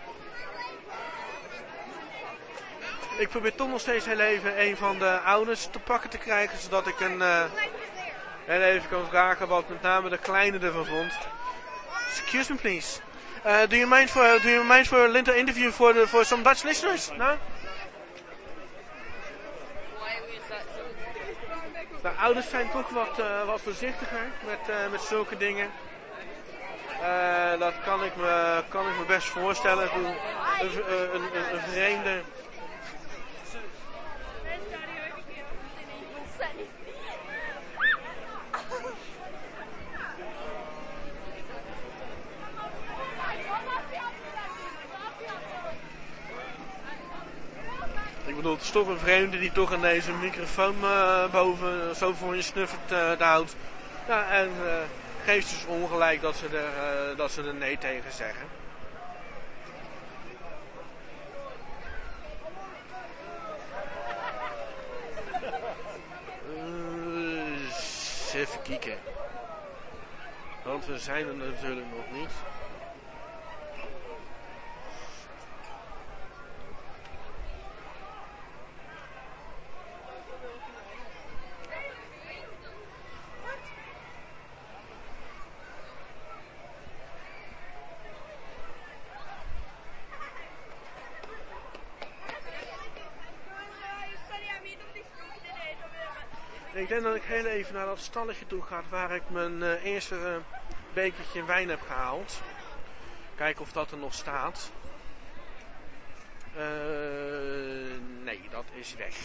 Ik probeer toch nog steeds heel even een van de ouders te pakken te krijgen. Zodat ik een, eh, heel even kan vragen wat met name de kleine ervan vond. Excuse me please. Uh, do you mind for do you mind for a little interview for the, for some Dutch listeners? No? De ouders zijn toch wat, eh, wat voorzichtiger met, met zulke dingen. Dat kan ik, me, kan ik me best voorstellen. Eh, een, een, een vreemde. Ik bedoel, het is toch een vreemde die toch aan deze microfoon eh, boven zo voor je snuffert eh, houdt. Ja, en eh, geeft dus ongelijk dat ze, er, dat ze er nee tegen zeggen. Eh, even kijken. Want we zijn er natuurlijk nog niet. Ik denk dat ik heel even naar dat stalletje toe ga waar ik mijn eh, eerste eh, bekertje wijn heb gehaald. Kijken of dat er nog staat. Eh, nee, dat is weg.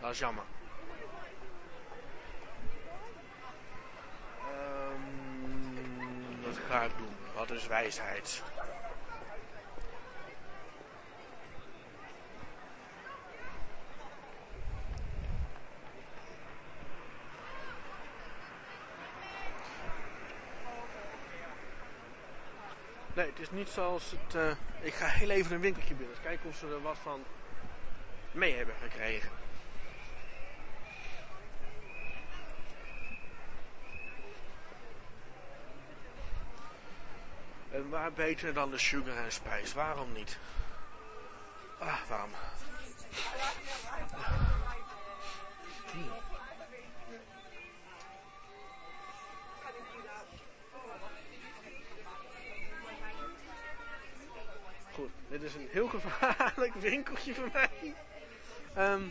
Dat is jammer. Ehm, wat ga ik doen? Wat is wijsheid? Nee, het is niet zoals het. eh, ik ga heel even een winkeltje binnen. Kijken of ze er wat van mee hebben gekregen. En waar beter dan de sugar en spice? Waarom niet? Ah, waarom? Dit is een heel gevaarlijk [LAUGHS] winkeltje voor mij. Ehm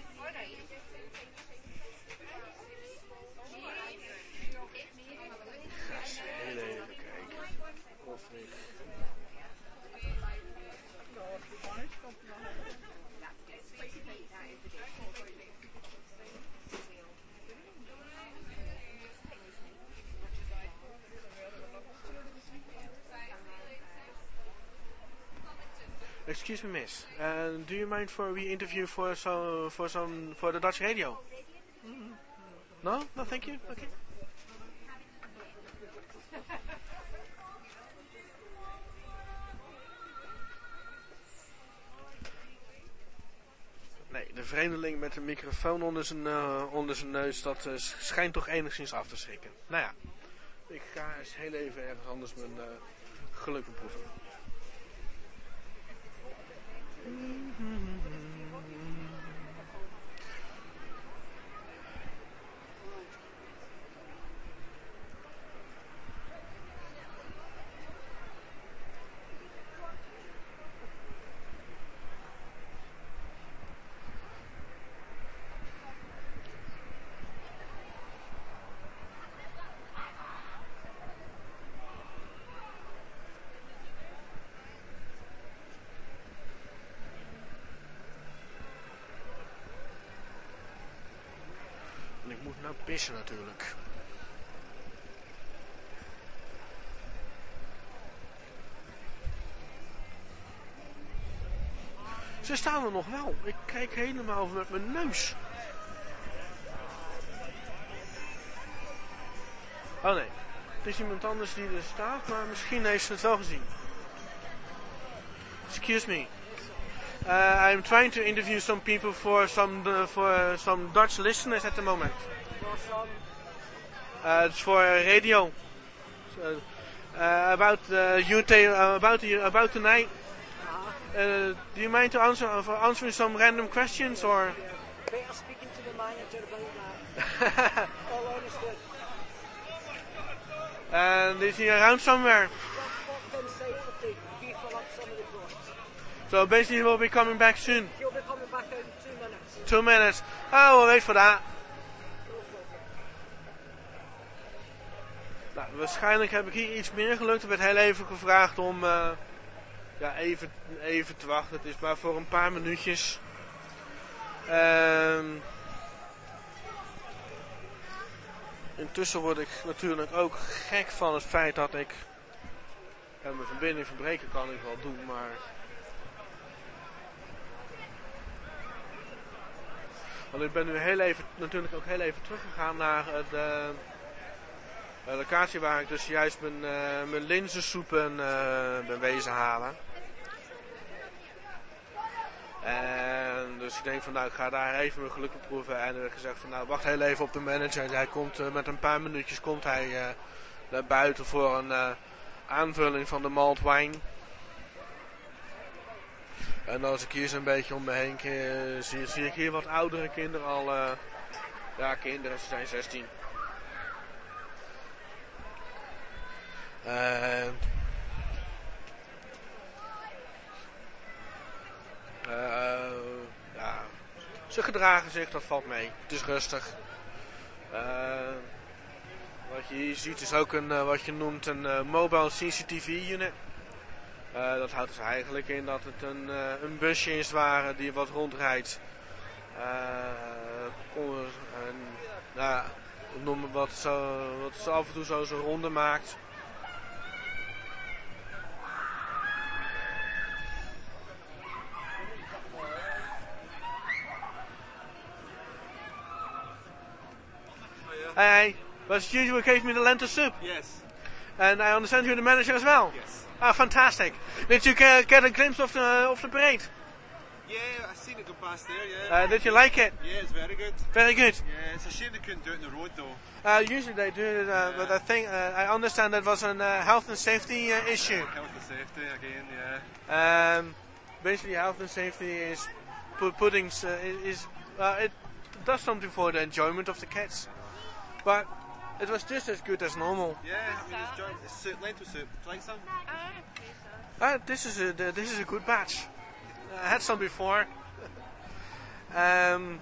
ga eens heel even kijken of ik... Excuse me, miss. Uh, do you mind for we interview for so for some for the Dutch radio? No, no, thank you. Okay. Nee, de vreemdeling met een microfoon onder zijn, eh, onder zijn neus, dat eh, schijnt toch enigszins af te schrikken. Nou ja, ik ga eens heel even ergens anders mijn eh, geluk beproeven. Mm-hmm. Pissen natuurlijk. Ze staan er nog wel. Ik kijk helemaal met mijn neus. Oh nee. Het is iemand anders die er staat, maar misschien heeft ze het wel gezien. Excuse me. Uh, I'm trying to interview some people for some uh, for some Dutch listeners at the moment. Uh, it's for radio. So, uh, about uh, you ta- about the, about tonight. Uh, do you mind to answer for answering some random questions or?
Better speaking to the manager about that. [LAUGHS] All honesty.
And is he around somewhere?
Just walked inside for to refill up some of the boats.
So basically, he will be coming back soon.
He'll be coming back in two minutes.
Two minutes. Oh, we'll wait for that. Nou, waarschijnlijk heb ik hier iets meer gelukt. Er werd heel even gevraagd om uh, ja, even, even te wachten. Het is maar voor een paar minuutjes. Um, intussen word ik natuurlijk ook gek van het feit dat ik... Ja, mijn verbinding verbreken kan ik wel doen, maar... Want ik ben nu heel even, natuurlijk ook heel even teruggegaan naar de, locatie waar ik dus juist mijn, uh, mijn linzensoepen uh, ben wezen halen. En dus ik denk van nou ik ga daar even mijn geluk beproeven. En werd gezegd van nou wacht heel even op de manager. Hij komt met een paar minuutjes komt hij naar buiten voor een aanvulling van de malt wine. En als ik hier zo'n beetje om me heen zie, zie ik hier wat oudere kinderen al. Ja, kinderen, ze zijn 16. Uh, ja, ze gedragen zich, dat valt mee. Het is rustig. wat je hier ziet is ook een, wat je noemt een mobile CCTV unit. Dat houdt dus eigenlijk in dat het een, een busje is waar die wat rondrijdt. En, nou, wat, zo, wat zo af en toe zo zijn ronde maakt. Hey, was you who gave me the lentil soup?
Yes.
And I understand you're the manager as well?
Yes.
Ah, fantastic. Did you get, get a glimpse of the, of the parade?
Yeah, I seen it go past there, yeah.
Uh, did you like it?
Yeah, it's very good.
Very good.
Yeah, it's a shame they couldn't do it in the road though.
Uh, usually they do it, uh, yeah. but I think, uh, I understand that was a uh, health and safety uh, issue.
Health and safety again, yeah.
Um, basically health and safety is put, putting, is, it does something for the enjoyment of the kids. But it was just as good as normal.
Yeah, I mean it's, joint, it's soup, lentil soup. Do you like some?
Uh, this is a this is a good batch. I had some before. [LAUGHS] um,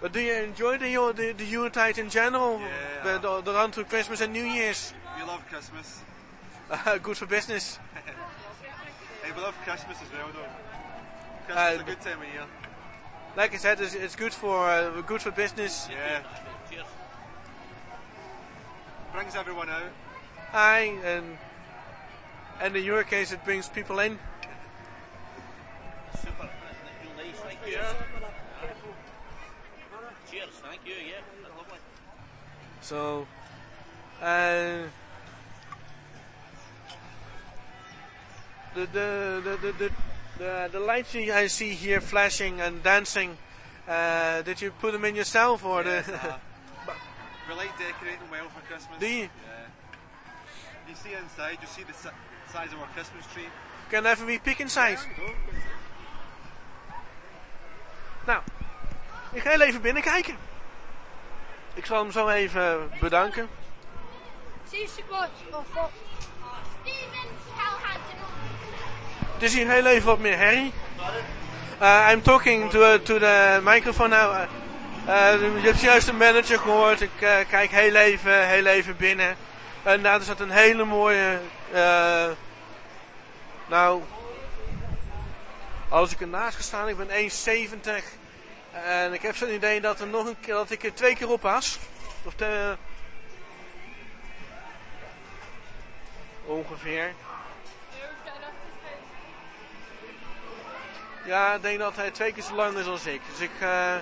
but do you enjoy the the, the Yuletide in general?
Yeah.
The, the, the run through Christmas and New Year's.
We love Christmas. [LAUGHS]
Uh, good for business. [LAUGHS]
hey, we love Christmas as well, though. Christmas is a good time of year.
Like I said, it's, it's good for uh, good for business.
Yeah. Brings everyone out.
Aye, and and in your case, it brings people in.
Super. Real nice. Thank. Cheers. Thank you. Yeah, lovely.
So, uh, the, the, the, the, the, the, the lights I see here flashing and dancing, uh, did you put them in yourself or
yeah,
the?
We like decorating well for Christmas.
Do you?
Yeah. You see inside, you see the si- size of our Christmas tree.
Can even we peek inside?
Go.
Nou, ik ga heel even binnenkijken. Ik zal hem zo even bedanken.
Oh.
Het is hier heel even wat meer herrie. Uh, I'm talking to, uh, to the microphone now. Uh, je hebt juist een manager gehoord. Ik uh, kijk heel even, heel even binnen. En daar zat een hele mooie... Nou... Als ik ernaast ga staan, ik ben 1,70. En ik heb zo'n idee dat, er nog een keer, dat ik er twee keer op was. Of de, ongeveer. Ja, ik denk dat hij twee keer zo lang is als ik. Dus ik... eh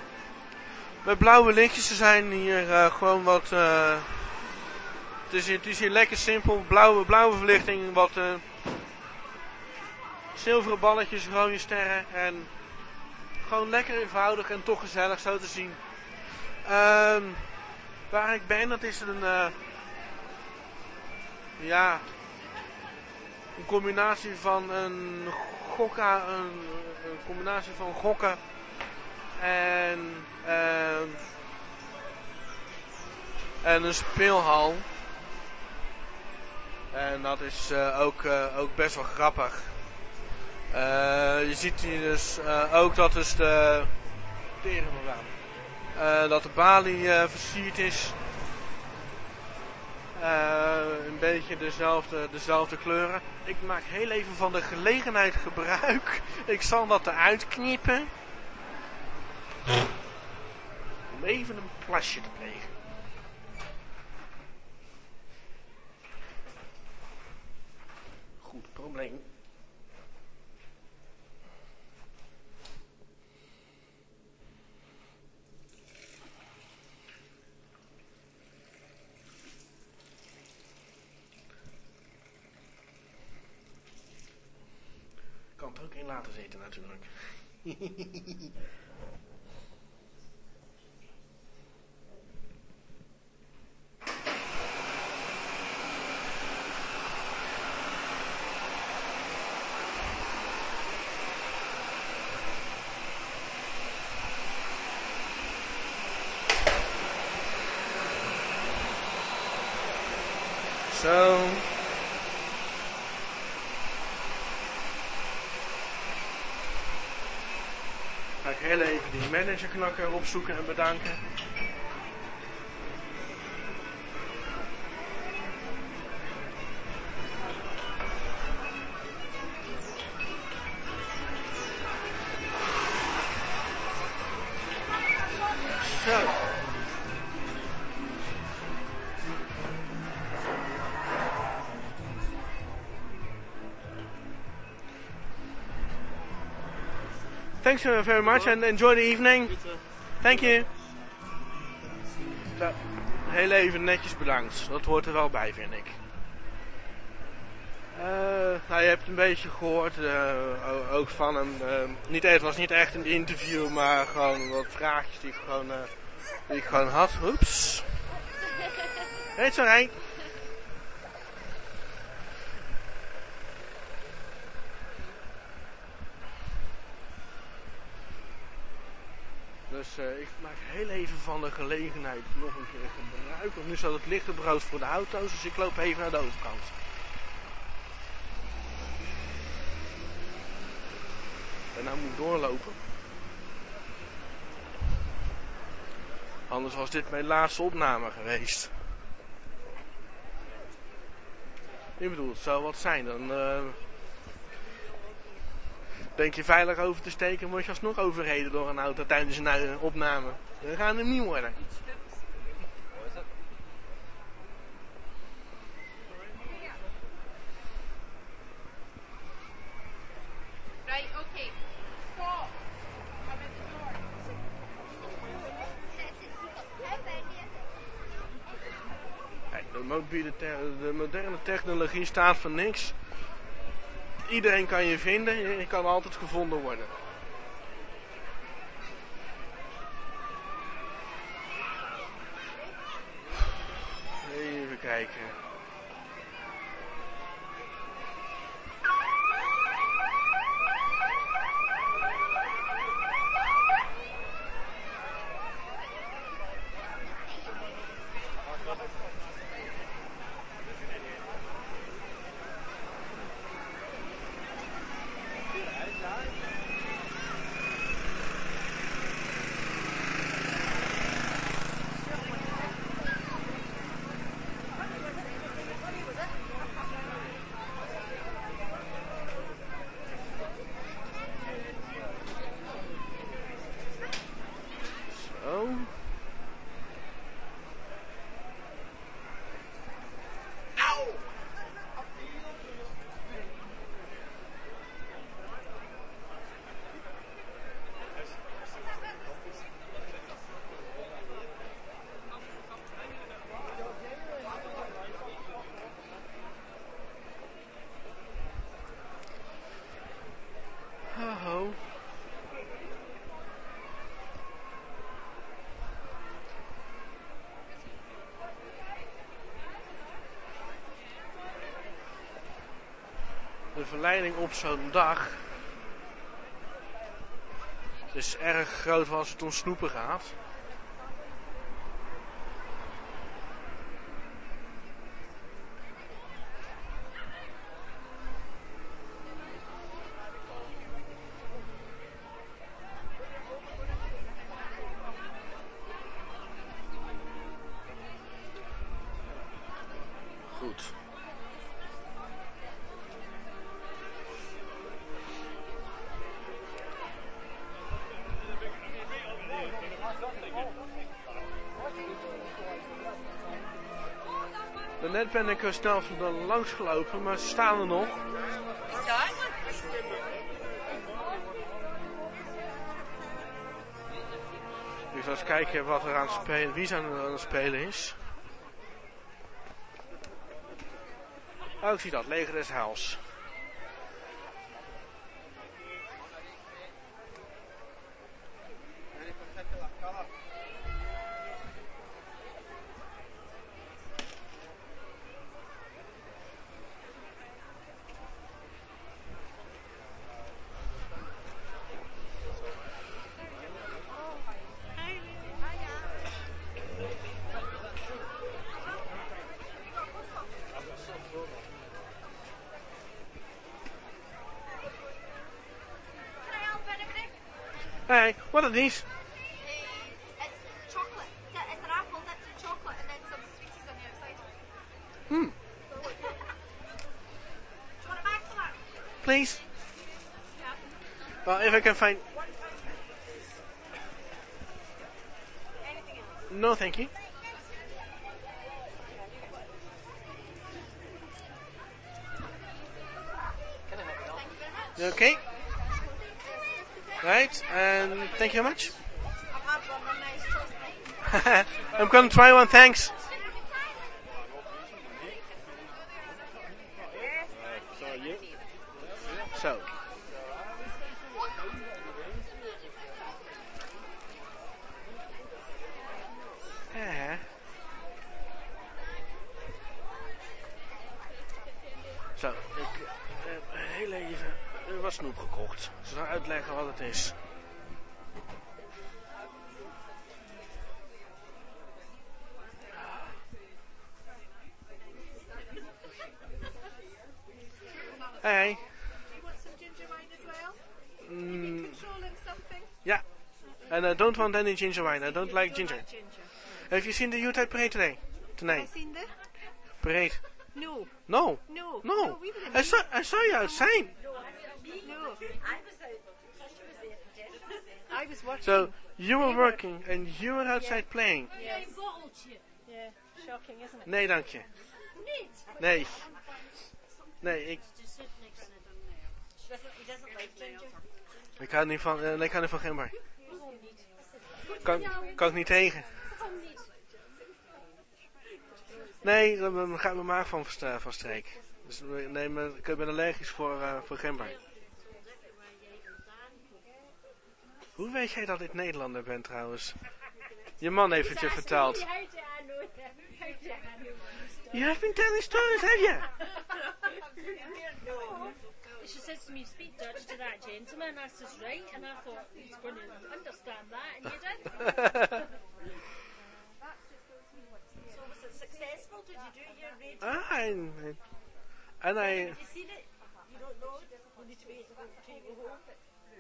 met blauwe lichtjes, ze zijn hier eh, gewoon wat... eh, het, is, het is hier lekker simpel. Blauwe, blauwe verlichting, wat... eh, zilveren balletjes, rode sterren. En gewoon lekker eenvoudig en toch gezellig zo te zien. Ehm, waar ik ben, dat is een... ja... Een combinatie van een gokka, een, een combinatie van gokken en, ehm, en een speelhal. En dat is eh, ook, eh, ook best wel grappig. Eh, je ziet hier dus ook dat dus de, dat de balie versierd is. Een beetje dezelfde, dezelfde kleuren. Ik maak heel even van de gelegenheid gebruik. Ik zal dat eruit knippen. Om even een plasje te plegen. Goed probleem. kan het ook in laten zitten natuurlijk. [LAUGHS] Zo. Ga ik heel even die managerknakker opzoeken en bedanken. Thanks very much and enjoy the evening. Thank you. Zo, heel even netjes bedankt. Dat hoort er wel bij, vind ik. Eh, nou, je hebt een beetje gehoord, eh, ook van hem. eh, niet, het was niet echt een interview, maar gewoon wat vraagjes die ik gewoon, eh, die ik gewoon had. Oeps. It's alright. Dus eh, ik maak heel even van de gelegenheid nog een keer gebruik. Want nu staat het lichte brood voor de auto's, dus ik loop even naar de overkant. En nou moet ik doorlopen. Anders was dit mijn laatste opname geweest. Ik bedoel, het zou wat zijn. Dan eh, denk je veilig over te steken, word je alsnog overreden door een auto tijdens een eh, opname. Dan gaan hem niet worden. De, de moderne technologie staat voor niks. Iedereen kan je vinden, je kan altijd gevonden worden. Even kijken. Op zo'n dag is erg groot als het om snoepen gaat. Ben ik er snel er langs gelopen, maar ze staan er nog. Ik zal eens kijken wat er aan spelen, wie zijn er aan het spelen is. Oh, ik zie dat, Leger des Heils. These? I'm gonna try one, thanks. Zo. Eh. Zo, ik heb heel even eh, wat snoep gekocht. Ik zal uitleggen wat het is. Hey.
You want some ginger wine as well?
Mm,
Controlling something?
yeah. Don't want any ginger wine. I don't like ginger.
Ginger.
Have you seen the Yuletide parade today?
Have I
Tonight.
seen the?
Parade.
No.
No.
No.
No.
we didn't.
I saw I saw you outside.
No. I was working.
So you were working and you were outside playing.
Yes. Yeah. Shocking, isn't it?
Nee, dank je. Nee. Nee, ik, ik hou niet van, nee, ik hou niet van gember. Kan, kan ik niet tegen. Nee, dan gaat mijn maag van, versta- van streek. Dus nee, ik ben allergisch voor, eh, voor gember. Hoe weet jij dat ik Nederlander ben trouwens? Je man heeft het je. You have been telling stories, have you?
She says to me, speak Dutch to that gentleman. I says, right. And I thought, he's going to understand that. And you did. [LAUGHS]
So was it successful? Did you do your radio?
Ah, and, and I,
Have you seen it? You don't know? You need to wait until you go home.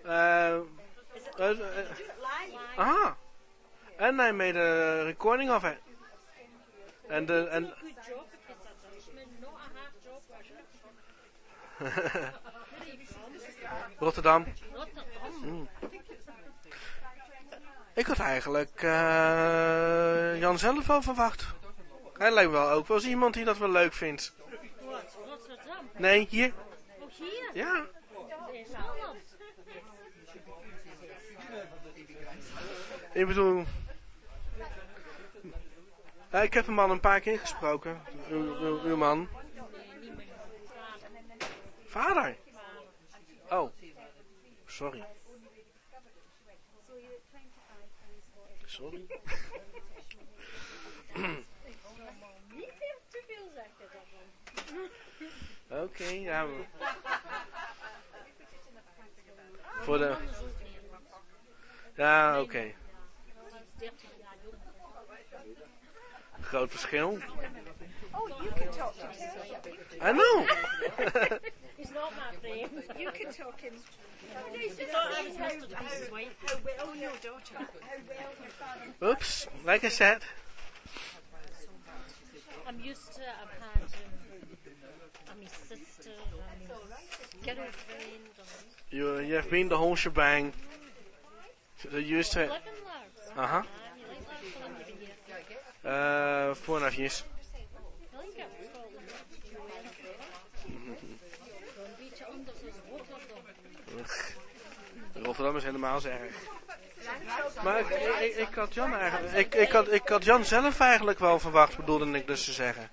uh,
Is it,
uh,
did you
uh,
do it live?
ah, and I made a recording of it. And uh, and
Good job if it's a Dutchman, not a half job version. [LAUGHS]
Rotterdam. Ik had eigenlijk eh, Jan zelf wel verwacht. Hij lijkt wel ook wel eens iemand die dat wel leuk vindt.
Rotterdam?
Nee, hier.
Oh, hier?
Ja. Ik bedoel... Ja, ik heb hem al een paar keer gesproken. Uw, uw man. Vader? Oh. Sorry. Sorry.
Niet te veel zeggen.
Oké, ja. Voor de... Ja, oké.
Die is 30 jaar jong.
Groot verschil.
Oh, you can talk to.
I know. [LAUGHS]
He's not my friend.
You can talk him.
He thought I was Mr. Beast's wife.
How well your daughter, how well your father.
Oops, like I said.
I'm used to it. I've had um, I'm his sister, I'm his girlfriend. I'm
You, you have been the whole shebang. So you're used to it. Uh huh.
You like that for them to be here.
Uh, four and a half years.
Rotterdam
is helemaal zo erg. Maar ik, ik, ik had Jan eigenlijk, ik, ik, had, ik had Jan zelf eigenlijk wel verwacht, bedoelde ik dus te zeggen.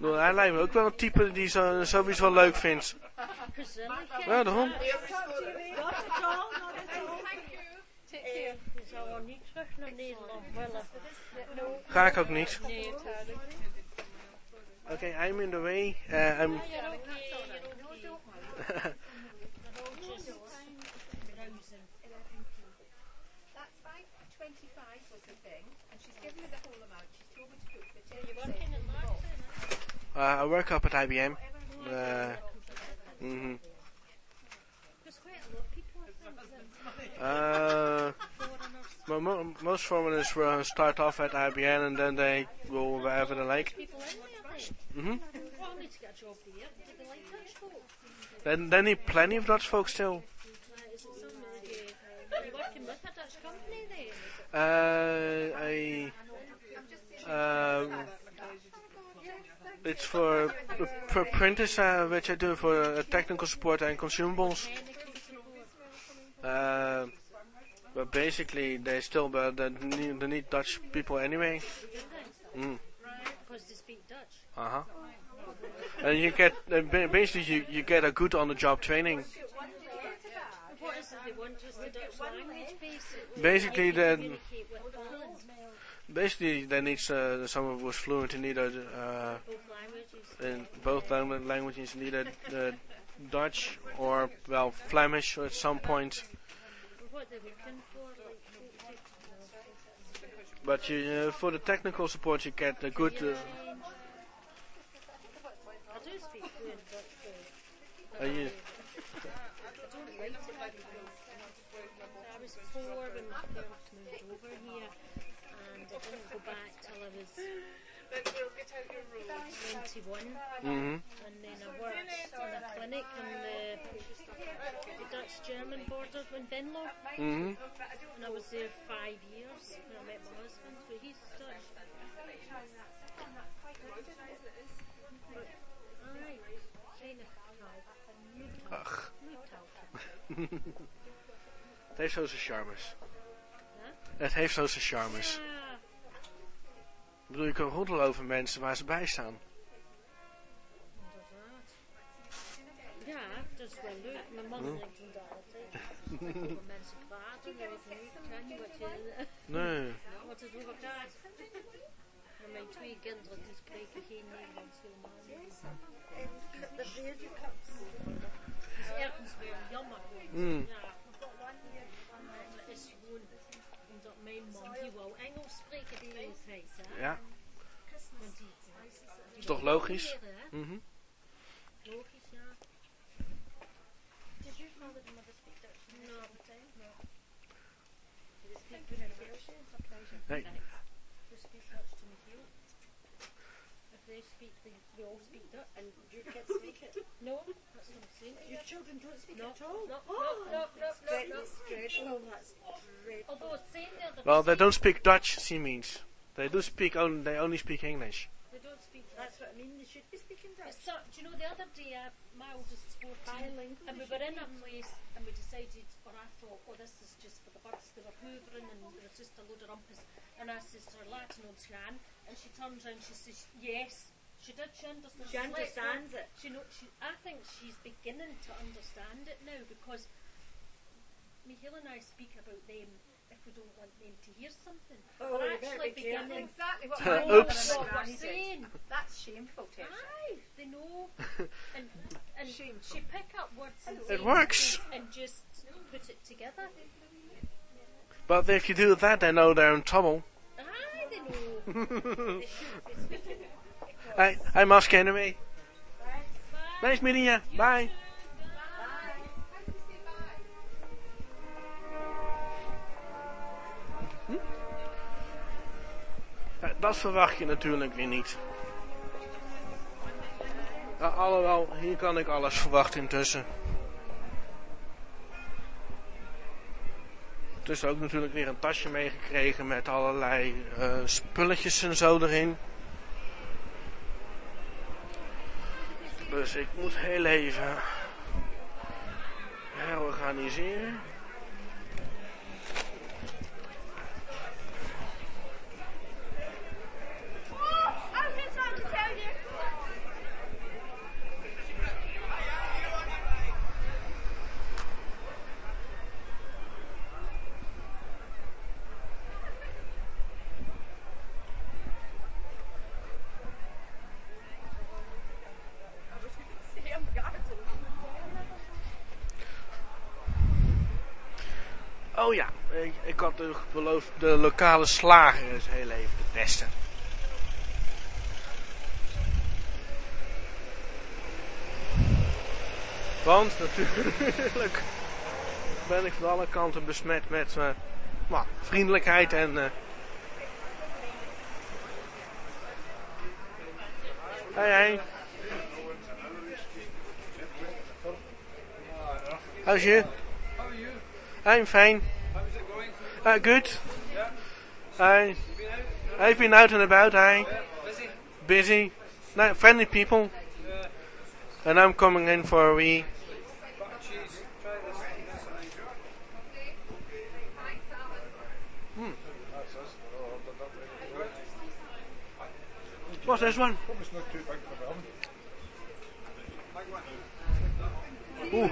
Hij lijkt me ook wel een type die zo, zoiets wel leuk vindt.
Gezellig.
Ja, daarom. Ga ik ook niet. Oké, I'm in the way. Uh, I'm, [LAUGHS]
Ja, oké, oké. Just browsing.
That's five twenty-five was the thing, and she's given me the whole amount. She's told me to put the
You're
table
working in that
uh, I work up at IBM. Uh, mhm.
There's quite a lot of people I think that
Uh, mo- mo- most foreigners will start off at IBM and then they go wherever they like.
people in there, right?
hmm
Well, I need to get a job there. Do they like Dutch folk?
Then, then need plenty of Dutch folks still.
Uh, is it
it's for for printers, uh, which I do for uh, technical support and consumables. Uh, but basically, they still but they need, they need Dutch people anyway. Mm.
Because they speak Dutch.
Uh huh. And you get uh, basically you, you get a good on the job training.
Basically, it they want? Just the Dutch language, basically?
Basically,
You
then-
communicate with balance,
Basically, they need uh, someone who's fluent in either uh,
both languages.
in both lang- languages, neither uh, Dutch or well Flemish at some point.
What they're looking for, like, to-
But you, uh, for the technical support, you get a good. Uh,
I do speak fluent Dutch,
uh, you,
was 21.
Mhm.
And then I worked in a clinic in the, the Dutch-German border in Venlo.
Mhm.
And I was there five years when I met my husband, so he's Dutch. But, aye, kind of
Ach.
New [LAUGHS]
het heeft zo zijn charmes.
Huh?
Het heeft zo zijn charmes.
Ja,
Ik bedoel, je kan roddelen over mensen waar ze bij staan.
Ja, dat is wel leuk. Mijn man
Hm.
en ik doen dat altijd. Over mensen praten, weet niet. Ik weet niet wat je...
Nee.
Wat het over gaat. En mijn twee kinderen die spreken geen Nederlands helemaal niet. Het is ergens wel jammer.
Mm.
Ja. Mijn man die wou Engels spreken de hele tijd. Hè?
Ja.
Want die, die
Is toch logisch?
leren, ja. Dutch?
Nee.
They speak Dutch to Michiel. If they they, they all speak Dutch.
And your kids speak it? [LAUGHS]
No, that's what I'm saying.
Your children don't speak
No,
it at all?
no, oh, no, no, no,
That's
no, no.
that's dreadful. Oh, that's dreadful.
Although it's saying there that
Well,
they
they don't speak Dutch, she means. They do speak only, they only speak English.
They don't speak
That's what I mean. They should be speaking Dutch.
It's not, do you know, the other day, uh, my oldest 14, and we were in a place and we decided, or I thought, oh, this is just for the birds. They were hoovering and there was just a load of rumpus. And I says to her, Latin old Shan, and she turns around and she says, yes. She did, she understood.
She understands it.
She know, she, I think she's beginning to understand it now because Michael and I speak about them. If we don't want them to hear something.
Oh,
we're actually
be careful.
beginning
Exactly what
to
my
know
Oops.
what we're saying.
That's shameful, Tess.
Aye, they know. [LAUGHS] and and she pick up words and
It works.
and just put it together.
But if you do that, they know they're in trouble.
Aye, they know. [LAUGHS]
Hi, hi, Mask Enemy. Nice meeting you. Bye. Hm? Dat verwacht je natuurlijk weer niet. Ja, alhoewel, hier kan ik alles verwachten intussen. Dus ook natuurlijk weer een tasje meegekregen met allerlei eh, spulletjes en zo erin. Dus ik moet heel even herorganiseren. Oh ja, u beloofd de lokale slager eens heel even te testen. Want natuurlijk ben ik van alle kanten besmet met eh, nou, vriendelijkheid en... eh Hey, hey. How's you?
How are.
Uh, good. I, I've been out and about. I
busy,
not friendly people, and I'm coming in for a wee. Hmm. What's this one? Ooh.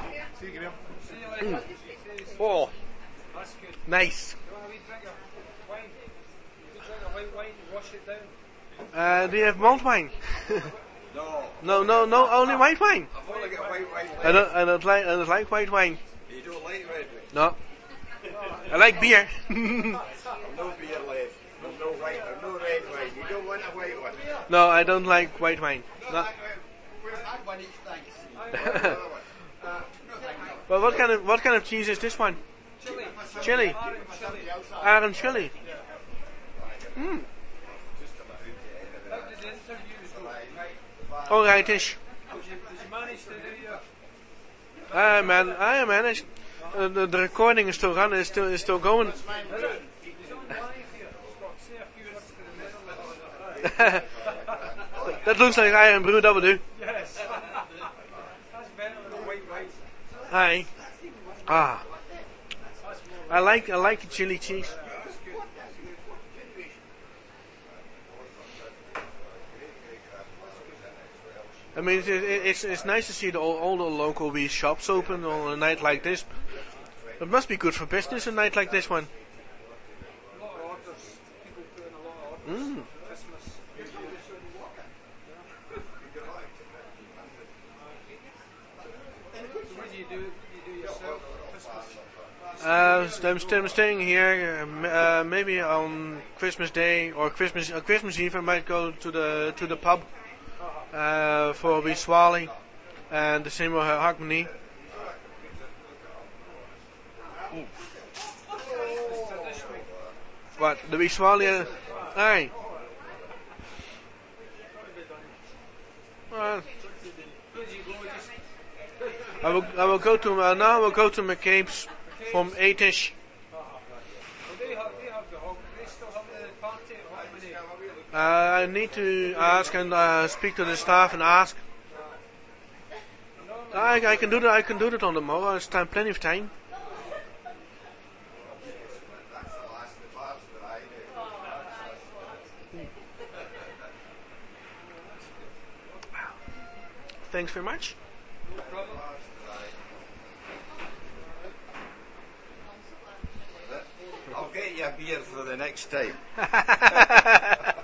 Mm.
Oh nice. Uh, do you have malt wine?
No. [LAUGHS]
no, no, no, only white wine.
I've only got white wine.
I don't, I don't like, I don't like white wine.
You don't like red wine?
No. I like beer.
No beer left. No white, no red wine. You don't want a white one?
no, I don't like white wine. No. [LAUGHS] Well, what kind of what kind of cheese is this one?
Chili. Ireland chili.
Mm. All rightish. I man, I managed. Uh, the, the, recording is still running, is still, is still going. [LAUGHS] that looks like I am Brew W.
Yes. [LAUGHS]
Hi. Ah. I like I like chili cheese. I mean, it, it, it's it's nice to see the, all, the local wee shops open on a night like this. It must be good for business a night like this one.
A lot of orders. People put in a lot of orders.
Mm.
Christmas. New Year's. So what do you do? What do you do yourself for Christmas?
Uh, I'm, st- I'm staying here. Um, uh, maybe on Christmas Day or Christmas uh, Christmas Eve, I might go to the to the pub uh, for swally, and the same with Harmony. What the? Uh, aye. Uh, I will I will go to uh, now. I will go to McCabe's from eight-ish. Uh, I need to ask and uh, speak to the staff and ask. I, I can do that. I can do that on tomorrow. It's time, plenty of time. Thanks very much.
No problem.
Beer for the next time. [LAUGHS]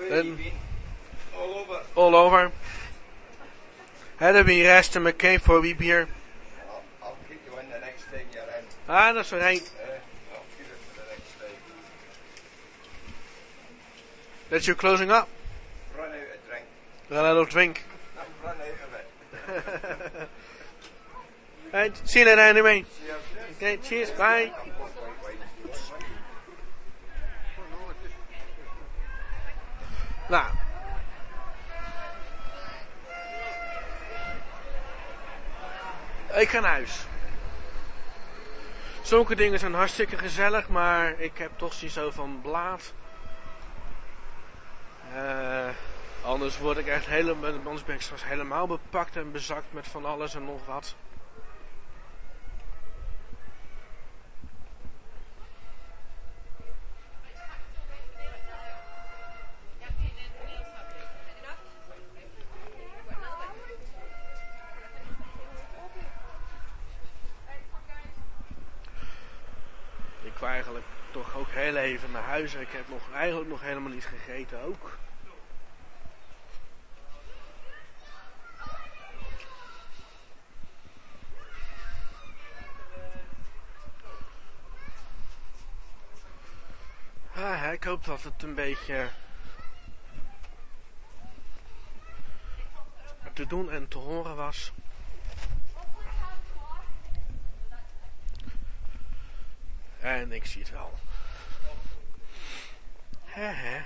You
Then-?
All over.
All over. Ben je rest en McCabe voor wie bier.
I'll, I'll keep you in the next time you're in.
Ah, dat is right.
Eh, I'll keep it for the next time.
That's your closing up.
Run out of drink.
Run out of drink.
Run out of it. [LAUGHS]
Right, see you later anyway.
Cheers.
Okay, cheers, bye. Nou. Ik ga naar huis. Zulke dingen zijn hartstikke gezellig, maar ik heb toch zoiets zo van blaad. Eh, anders word ik echt helemaal, anders ben ik straks helemaal bepakt en bezakt met van alles en nog wat. Eigenlijk toch ook heel even naar huis. Ik heb nog, eigenlijk nog helemaal niet gegeten ook. Ah, ik hoop dat het een beetje te doen en te horen was. En ik zie het wel. Hè.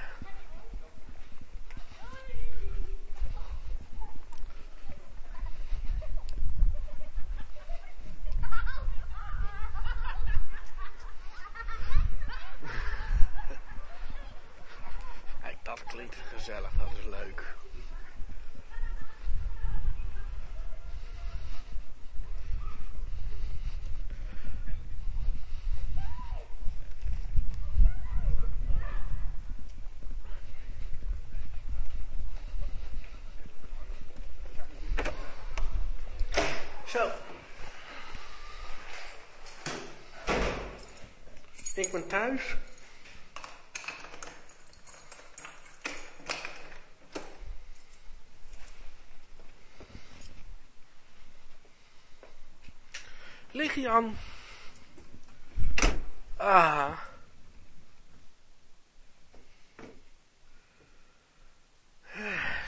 Kijk, [LAUGHS] dat klinkt gezellig, dat is leuk. Thuis. Lig je aan? Ah.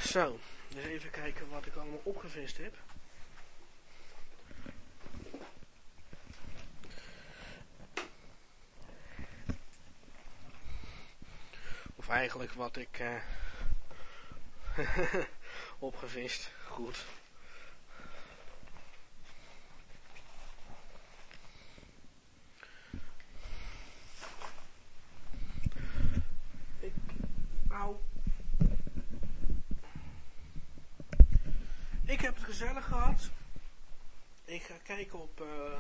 Zo, dus even kijken wat ik allemaal opgevist heb. Eigenlijk wat ik eh [LAUGHS] opgevist. Goed. Ik, au. Ik heb het gezellig gehad. Ik ga kijken op eh